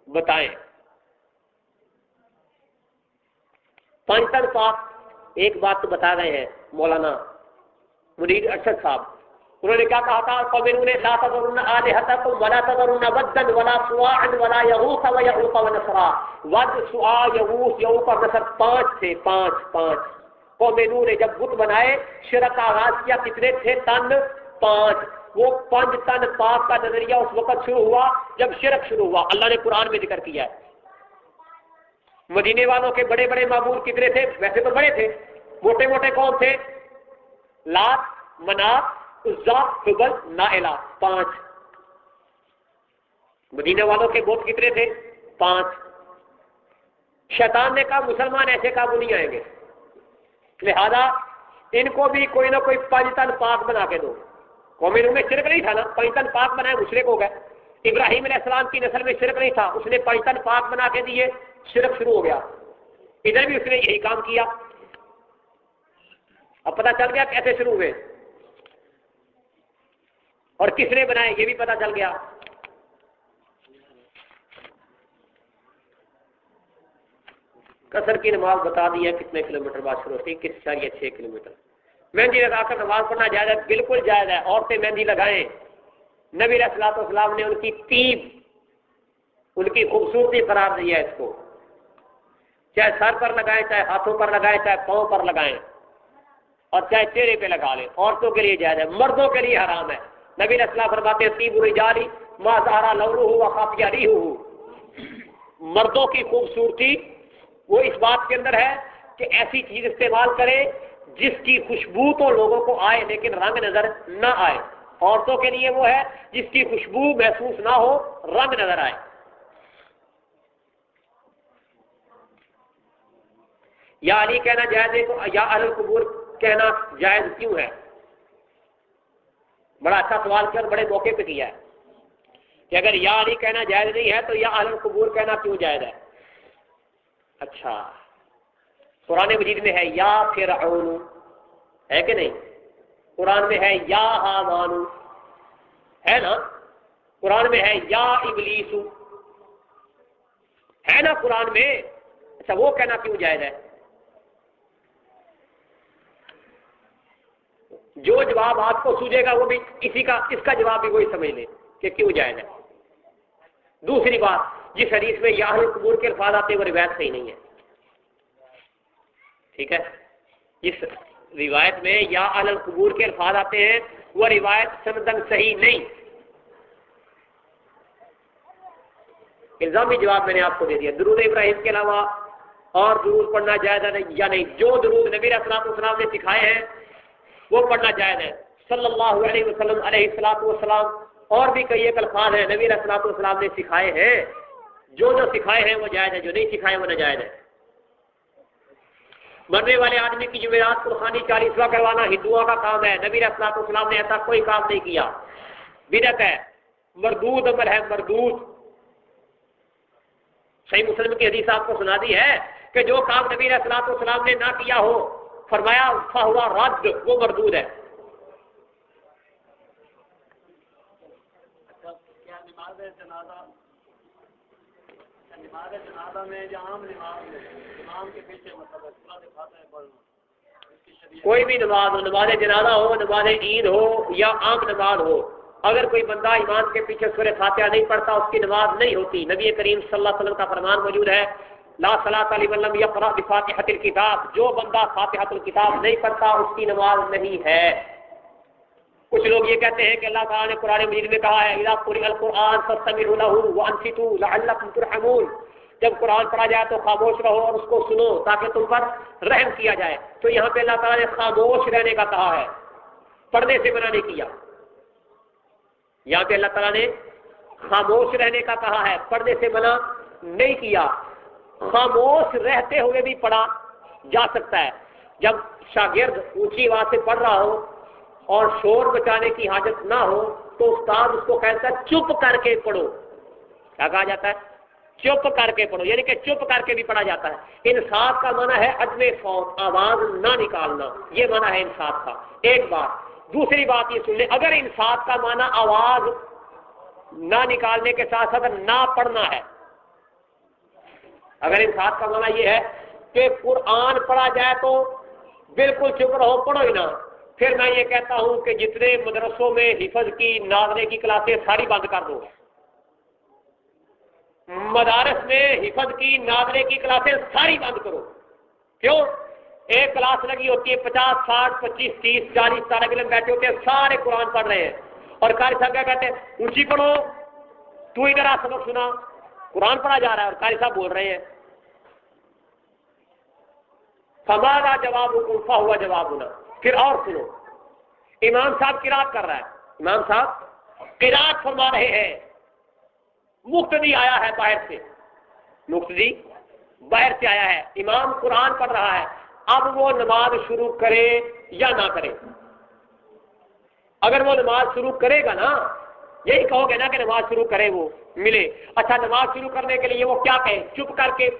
بتائیں۔ پانچ تن پاک ایک بات تو بتا رہے ہیں مولانا۔ مرید ارشد صاحب۔ انہوں نے کیا کہا تھا قومنوں نے لا تذرن آلہتکم ولا تذرن ودن ولا سواعا ولا یغوث و یعوق و نصرا ود سواع یغوث یعوق و نصر پانچ تھے، پانچ پانچ۔ قومنوں نے جب بت بنائے، شرک کا آغاز کیا کتنے تھے؟ تن، پانچ۔ وہ پانچ تن پاک کا نظریہ اس وقت شروع ہوا جب شرک شروع ہوا۔ اللہ نے قرآن میں ذکر کیا ہے۔ مدینے والوں کے بڑے بڑے معبود کتنے تھے؟ ویسے تو بڑے تھے۔ موٹے موٹے کون تھے؟ لات منات نا پانچ۔ مدینہ والوں کے بوت کتنے تھے؟ پانچ۔ شیطان نے کہا، مسلمان ایسے قابو نہیں آئیں گے۔ لہذا ان کو بھی کوئی نہ کوئی پنجتن پاک بنا کے دو۔ قومی میں شرک نہیں تھا نا؟ پنجتن پاک بنائے مشرق ہو گئے۔ ابراہیم علیہ السلام کی نسل میں شرک نہیں تھا۔ اس نے پنجتن پاک بنا کے دیے، شرک شروع ہو گیا۔ ادھر بھی اس نے یہی کام کیا۔ اب پتا چل گیا کیسے شروع ہوئے۔ اور کس نے بنائے یہ بھی پتا چل گیا۔ کسر کی نماز بتا دی ہے کتنے کلو میٹر بعد شروع ہوتی ہے، کس شہری چھ کلو میٹر مہندی لگا کر نماز پڑھنا جائز ہے، بالکل جائز ہے، عورتیں مہندی لگائیں۔ نبی رسلاط اسلام نے ان کی تیب ان کی خوبصورتی قرار دی ہے اس کو۔ چاہے سر پر لگائیں، چاہے ہاتھوں پر لگائیں، چاہے پاؤں پر لگائیں۔ اور چاہے چہرے پہ لگا لیں عورتوں کے لیے جائز ہے، مردوں کے لیے حرام ہے۔ نبی اسلام فرماتے تیب ما زہرا لورو ہو خافیہ ری ہو مردوں کی خوبصورتی وہ اس بات کے اندر ہے کہ ایسی چیز استعمال کرے جس کی خوشبو تو لوگوں کو آئے لیکن رنگ نظر نہ آئے۔ عورتوں کے لیے وہ ہے جس کی خوشبو محسوس نہ ہو، رنگ نظر آئے۔ یا علی کہنا جائز ہے تو یا القبور کہنا جائز کیوں ہے؟ بڑا اچھا سوال کیا بڑے موقع پہ کیا ہے کہ اگر یا علی کہنا جائز نہیں ہے تو یا عالم قبور کہنا کیوں جائز ہے؟ اچھا قرآن مجید میں ہے یا پھر ہے کہ نہیں؟ قرآن میں ہے یا ہاں ہے نا؟ قرآن میں ہے یا ابلیس، ہے نا قرآن میں؟ اچھا وہ کہنا کیوں جائز ہے؟ جو جواب آپ کو سوجے گا وہ بھی اسی کا اس کا جواب بھی وہی سمجھ لے کہ کیوں جائز ہے۔ دوسری بات، جس حدیث میں یا قبور کے الفاظ آتے ہیں وہ روایت صحیح نہیں ہے۔ ٹھیک ہے؟ جس روایت میں یا قبور کے الفاظ آتے ہیں، وہ روایت سندن صحیح نہیں۔ الزامی جواب میں نے آپ کو دے دیا۔ درود ابراہیم کے علاوہ اور درود پڑھنا جائز یا نہیں؟ جو درود نبی اسلام السلام نے سکھائے ہیں وہ پڑھنا جائز ہے۔ صلی اللہ علیہ وسلم، علیہ السلاط والسلام، اور بھی کئی ایک الفاظ ہیں۔ نبی السلاط والسلام نے سکھائے ہیں۔ جو جو سکھائے ہیں وہ جائز ہے جو نہیں سکھائے وہ ناجائز ہے مرنے والے آدمی کی جمعرات قرخانی چالیسواں کروانا ہندوؤں کا کام ہے۔ نبی اسلاط اسلام نے ایسا کوئی کام نہیں کیا۔ بدت ہے۔ مردود عمل ہے، مردود۔ صحیح مسلم کی حدیث آپ کو سنا دی ہے کہ جو کام نبی اسلاط اسلام نے نہ کیا ہو فرمایا ہوا رد وہ مردود ہے۔ کوئی بھی نماز ہو نماز جنازہ ہو نماز عید ہو یا عام نماز ہو اگر کوئی بندہ ایمان کے پیچھے سورہ فاتحہ نہیں پڑھتا اس کی نماز نہیں ہوتی۔ نبی کریم صلی اللہ علیہ وسلم کا فرمان موجود ہے لا صلاح علی ولم یقرا بفاتحۃ الکتاب جو بندہ فاتحۃ الکتاب نہیں پڑھتا، اس کی نماز نہیں ہے. کچھ لوگ یہ کہتے ہیں کہ اللہ تعالیٰ نے قرآن مجید میں کہا ہے، اذا قرئ القرآن فاستمعوا له وانصتوا لعلكم ترحمون. جب قرآن پڑھا جائے تو خاموش رہو اور اس کو سنو تاکہ تم پر رحم کیا جائے. تو یہاں پہ اللہ تعالیٰ نے خاموش رہنے کا کہا ہے، پڑھنے سے منع نہیں کیا. یہاں پہ اللہ تعالیٰ نے خاموش رہنے کا کہا ہے، پڑھنے سے منع نہیں کیا. خاموش رہتے ہوئے بھی پڑھا جا سکتا ہے۔ جب شاگرد اونچی آواز سے پڑھ رہا ہو اور شور بچانے کی حاجت نہ ہو تو استاد اس کو کہتا ہے، چپ کر کے پڑھو۔ کیا کہا جاتا ہے؟ چپ کر کے پڑھو یعنی کہ چپ کر کے بھی پڑھا جاتا ہے۔ انصاف کا معنی ہے عدم فوت آواز نہ نکالنا۔ یہ معنی ہے انصاف کا۔ ایک بات، دوسری بات یہ سن لیں، اگر انصاف کا معنی آواز نہ نکالنے کے ساتھ ساتھ نہ پڑھنا ہے اگر انصاف کا معنی یہ ہے کہ قرآن پڑھا جائے تو بالکل چپ رہو پڑھو ہی نہ۔ پھر میں یہ کہتا ہوں کہ جتنے مدرسوں میں حفظ کی، ناظرے کی کلاسیں ساری بند کر دو۔ مدارس میں حفظ کی، ناظرے کی کلاسیں ساری بند کرو۔ کیوں؟ ایک کلاس لگی ہوتی ہے، پچاس، ساٹھ، پچیس، تیس، چالیس طالب علم بیٹھے ہوتے ہیں، سارے قرآن پڑھ رہے ہیں۔ اور کاری صاحب کیا کہتے ہیں؟ اونچی پڑھو۔ تو ادھر آ سبق سنا۔ قرآن پڑھا جا رہا ہے اور کاری صاحب بول رہے ہیں۔ سماگا جواب الفا ہوا جواب ہونا پھر اور سنو. امام صاحب کراط کر رہا ہے. امام صاحب کراط فرما رہے ہیں. مقتدی آیا ہے باہر سے. مقتدی باہر سے آیا ہے. امام قرآن پڑھ رہا ہے. اب وہ نماز شروع کرے یا نہ کرے. اگر وہ نماز شروع کرے گا نا، یہی کہو گے نا کہ نماز شروع کرے وہ، ملے. اچھا نماز شروع کرنے کے لیے وہ کیا کہے؟ چپ کر کے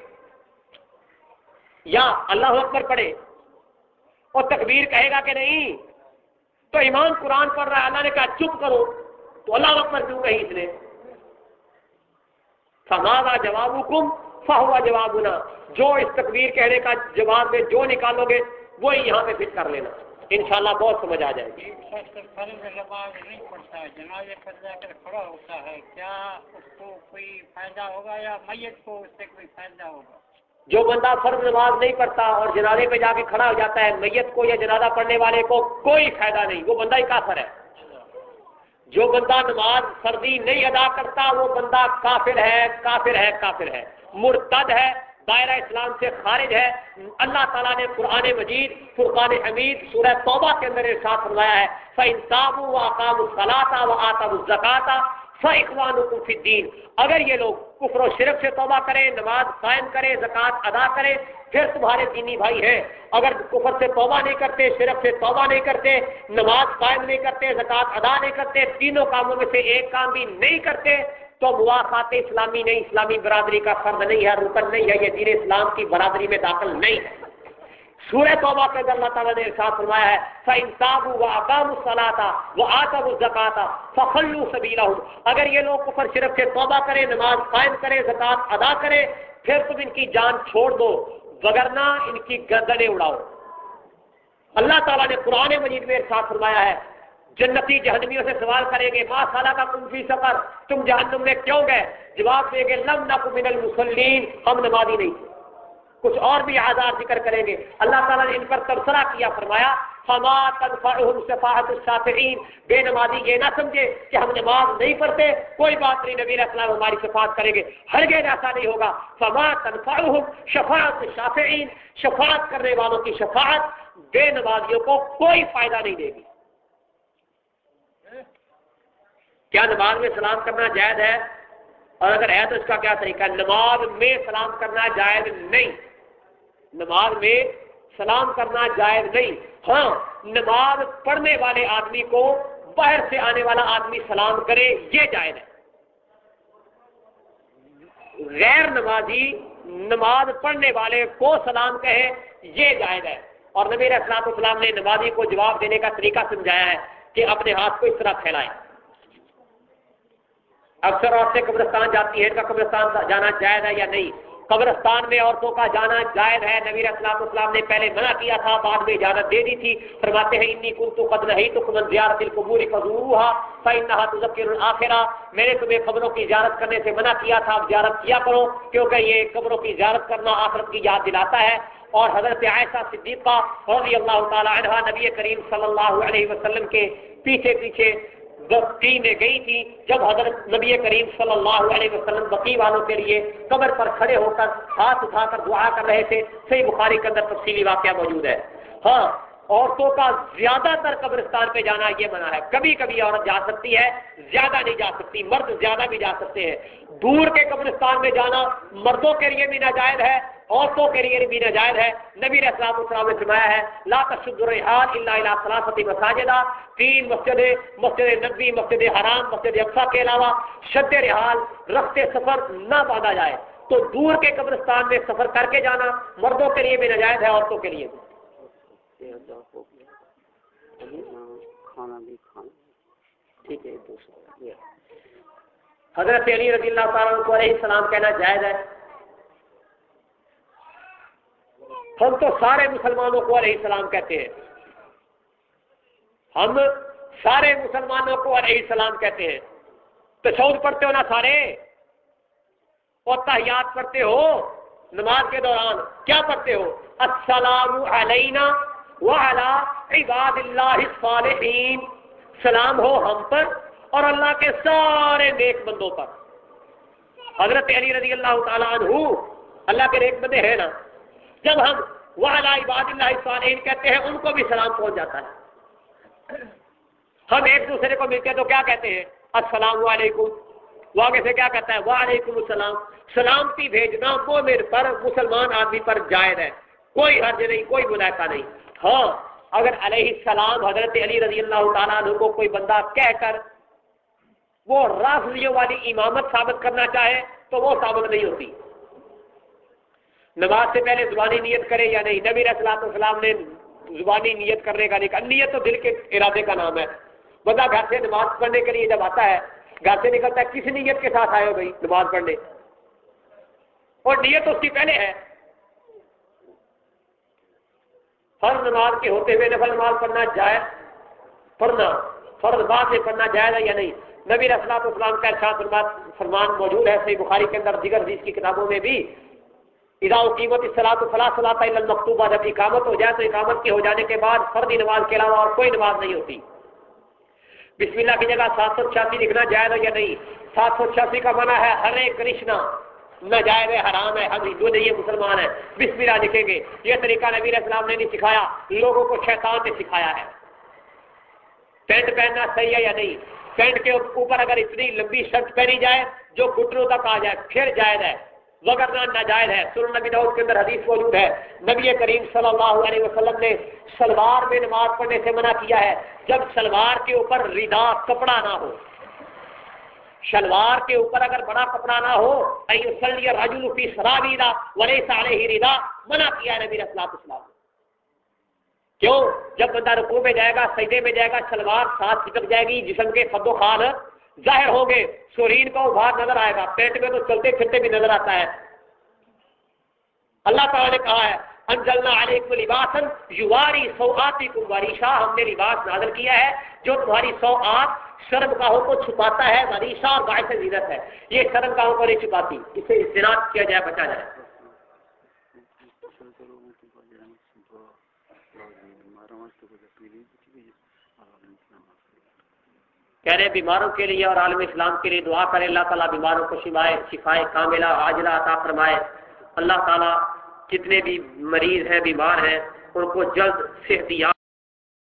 یا اللہ اکبر پڑھے اور تکبیر کہے گا کہ نہیں، تو ایمان قرآن پڑھ رہا ہے، اللہ نے کہا چپ کرو، تو اللہ اکبر کیوں کہیں اس نے؟ سمادا جواب حکم فہوا جواب ہونا جو اس تکبیر کہنے کا جواب میں جو نکالو گے، وہی یہاں پہ فٹ کر لینا۔ انشاءاللہ بہت سمجھ آ جائے گی۔ نہیں پڑتا ہے۔ جنازے پر جا کر کھڑا ہوتا ہے۔ کیا اس کو کوئی فائدہ ہوگا یا میت کو اس سے کوئی فائدہ ہوگا؟ جو بندہ فرض نماز نہیں پڑھتا اور جنازے پہ جا کے کھڑا ہو جاتا ہے، میت کو یا جنازہ پڑھنے والے کو کوئی فائدہ نہیں، وہ بندہ ہی کافر ہے۔ جو بندہ نماز فردی نہیں ادا کرتا، وہ بندہ کافر ہے کافر ہے کافر ہے۔ مرتد ہے، دائرہ اسلام سے خارج ہے۔ اللہ تعالیٰ نے قرآن مجید، فرقان حمید، سورہ توبہ کے اندر ارشاد فرمایا ہے فَإِنْتَابُوا وَأَقَامُوا الصَّلَاةَ وَآتَوُا الزَّكَاةَ فَإِخْوَانُكُمْ فِي الدِّينِ۔ اگر یہ لوگ کفر و شرک سے توبہ کریں، نماز قائم کریں، زکوٰۃ ادا کریں، پھر تمہارے دینی بھائی ہیں۔ اگر کفر سے توبہ نہیں کرتے، شرک سے توبہ نہیں کرتے، نماز قائم نہیں کرتے، زکوٰۃ ادا نہیں کرتے، تینوں کاموں میں سے ایک کام بھی نہیں کرتے، تو مواقعات اسلامی نہیں، اسلامی برادری کا فرد نہیں ہے، رکن نہیں ہے، یہ دین اسلام کی برادری میں داخل نہیں ہے۔ سورہ توبہ کے اندر اللہ تعالیٰ نے ارشاد فرمایا ہے فَإِنْتَابُ وَأَقَامُوا الصَّلَاةَ وَآتَوُا الزَّكَاةَ فَخَلُّوا سَبِيلَهُمْ۔ اگر یہ لوگ کفر شرک سے توبہ کریں، نماز قائم کریں زکات ادا کریں، پھر تم ان کی جان چھوڑ دو، وگرنہ ان کی گردنیں اڑاؤ۔ اللہ تعالیٰ نے قرآن مجید میں ارشاد فرمایا ہے، جنتی جہنمیوں سے سوال کریں گے ماں سالہ کا کنفی سفر تم جہنم میں کیوں گئے؟ جواب دیں گے، لم نہ من المسلین ہم نمازی نہیں۔ تھے کچھ اور بھی آزاد ذکر کریں گے۔ اللہ تعالیٰ نے ان پر تبصرہ کیا، فرمایا، فما تنفعهم شفاعت الشافعین بے نمازی یہ نہ سمجھے کہ ہم نماز نہیں پڑھتے، کوئی بات نہیں، نبی اسلام ہماری شفاعت کریں گے۔ ہرگز ایسا نہیں ہوگا۔ فما تنفعهم شفاعت الشافعین شفاعت کرنے والوں کی شفاعت بے نمازیوں کو کوئی فائدہ نہیں دے گی۔ کیا نماز میں سلام کرنا جائز ہے؟ اور اگر ہے تو اس کا کیا طریقہ؟ ہے نماز میں سلام کرنا جائز نہیں۔ نماز میں سلام کرنا جائز نہیں۔ ہاں نماز پڑھنے والے آدمی کو باہر سے آنے والا آدمی سلام کرے، یہ جائز ہے۔ غیر نمازی نماز پڑھنے والے کو سلام کہے، یہ جائز ہے۔ اور نبی اسلام نے نمازی کو جواب دینے کا طریقہ سمجھایا ہے کہ اپنے ہاتھ کو اس طرح پھیلائیں۔ اکثر عورتیں قبرستان جاتی ہیں ان کا قبرستان جانا جائز ہے یا نہیں؟ قبرستان میں عورتوں کا جانا جائز ہے۔ نبیر اسلام اسلام نے پہلے منع کیا تھا، بعد میں اجازت دے دی تھی۔ فرماتے ہیں، انی کن تو قد تو کمن زیارت القبور فضورها فانها تذکر الاخرہ۔ میں نے تمہیں قبروں کی زیارت کرنے سے منع کیا تھا، اب زیارت کیا کرو، کیونکہ یہ قبروں کی زیارت کرنا آخرت کی یاد دلاتا ہے۔ اور حضرت عائشہ صدیقہ رضی اللہ تعالی عنہ نبی کریم صلی اللہ علیہ وسلم کے پیچھے پیچھے بقی میں گئی تھی جب حضرت نبی کریم صلی اللہ علیہ وسلم بقی والوں کے لیے قبر پر کھڑے ہو کر ہاتھ اٹھا کر دعا کر رہے تھے۔ صحیح بخاری کے اندر تفصیلی واقعہ موجود ہے۔ ہاں عورتوں کا زیادہ تر قبرستان پہ جانا یہ منع ہے۔ کبھی کبھی عورت جا سکتی ہے، زیادہ نہیں جا سکتی، مرد زیادہ بھی جا سکتے ہیں۔ دور کے قبرستان میں جانا مردوں کے لیے بھی ناجائز ہے۔ عورتوں کے لیے بھی ناجائز ہے۔ نبی اسلام السلام نے فرمایا ہے، لا تشد الرحال الا الى ثلاثه تین مسجد مسجد نبی مسجد حرام، مسجد اقصا کے علاوہ شد رحال، رخت سفر نہ باندھا جائے۔ تو دور کے قبرستان میں سفر کر کے جانا مردوں کے لیے بھی ناجائز ہے، عورتوں کے لیے بھی۔ کھانا بھی کھانا ٹھیک ہے حضرت علی رضی اللہ تعالیٰ کو علیہ السلام کہنا جائز ہے۔ ہم تو سارے مسلمانوں کو علیہ السلام کہتے ہیں۔ ہم سارے مسلمانوں کو علیہ السلام کہتے ہیں۔ تو پڑھتے ہو نا سارے؟ اور تحیات پڑھتے ہو؟ نماز کے دوران کیا پڑھتے ہو؟ السلام علینا وعلا عباد اللہ الصالحین۔ سلام ہو ہم پر اور اللہ کے سارے نیک بندوں پر۔ حضرت علی رضی اللہ تعالیٰ عنہ، اللہ کے نیک بندے ہیں نا؟ جب ہم وعلا عباد اللہ الصالحین کہتے ہیں، ان کو بھی سلام پہنچ جاتا ہے۔ ہم ایک دوسرے کو ملتے ہیں تو کیا کہتے ہیں؟ السلام علیکم۔ وہ آگے سے کیا کہتا ہے؟ وعلیکم السلام۔ سلامتی بھیجنا وہ میرے پر، مسلمان آدمی پر جائز ہے۔ کوئی حرج نہیں، کوئی ملاقہ نہیں۔ ہاں اگر علیہ السلام حضرت علی رضی اللہ تعالیٰ عنہ کو کوئی بندہ کہہ کر وہ رافضیوں والی امامت ثابت کرنا چاہے تو وہ ثابت نہیں ہوتی۔ نماز سے پہلے زبانی نیت کرے یا نہیں؟ نبی رسلاۃ السلام نے زبانی نیت کرنے کا نہیں، نیت تو دل کے ارادے کا نام ہے۔ بندہ گھر سے نماز پڑھنے کے لیے جب آتا ہے، گھر سے نکلتا ہے، کس نیت کے ساتھ آئے ہو بھائی نماز پڑھنے؟ اور نیت اس کی پہلے ہے۔ فرض نماز کے ہوتے ہوئے نفل نماز پڑھنا جائز پڑھنا، فرض بعد میں پڑھنا جائز ہے یا نہیں؟ نبی رسلاط اسلام کا ارشاد فرمان موجود ہے، صحیح بخاری کے اندر دیگر حدیث کی کتابوں میں بھی ادا قیمت اصلاح فلاح صلاح المکتوبہ، جب اقامت ہو جائے تو اقامت کے ہو جانے کے بعد فردی نماز کے علاوہ اور کوئی نماز نہیں ہوتی۔ بسم اللہ کی جگہ سات سو چھیاسی لکھنا جائز ہے یا نہیں؟ سات سو چھیاسی کا منع ہے ہرے کرشنا ناجائز ہے، حرام ہے، ہم ہندو نہیں ہے مسلمان ہے بسم اللہ لکھیں گے۔ یہ طریقہ نبی اسلام نے نہیں سکھایا، لوگوں کو شیطان نے سکھایا ہے۔ پینٹ پہننا صحیح ہے یا نہیں؟ پینٹ کے اوپر اگر اتنی لمبی شرٹ پہنی جائے جو گٹروں تک آ جائے، پھر جائز ہے۔ وغیرہ ناجائز ہے۔ سر نبی دعود کے اندر حدیث موجود ہے۔ نبی کریم صلی اللہ علیہ وسلم نے سلوار میں نماز پڑھنے سے منع کیا ہے۔ جب سلوار کے اوپر ردا کپڑا نہ ہو، شلوار کے اوپر اگر بڑا کپڑا نہ ہو رجول فی سرابیلا ولی سارے ہی ردا، منع کیا ہے نبی اسلام اسلام کیوں؟ جب بندہ رکوع میں جائے گا، سجدے میں جائے گا شلوار ساتھ چپک جائے گی، جسم کے خد و خال ظاہر ہوں گے۔ سورین کا ابھار نظر آئے گا۔ پیٹ میں تو چلتے پھرتے بھی نظر آتا ہے۔ اللہ تعالیٰ نے کہا ہے انجلنا علیکم لباسن یواری سو آتی تمہاری ہم نے لباس نازل کیا ہے، جو تمہاری سو آت شرم گاہوں کو چھپاتا ہے وریشا اور باعث زیرت ہے۔ یہ شرم گاہوں کو نہیں چھپاتی، اسے استناد کیا جائے، بچا جائے۔ کہہ رہے بیماروں کے لیے اور عالم اسلام کے لیے دعا کرے اللہ تعالیٰ بیماروں کو شفائے شفائے کاملہ، عاجلہ عطا فرمائے۔ اللہ تعالیٰ جتنے بھی مریض ہیں، بیمار ہیں، ان کو جلد صحت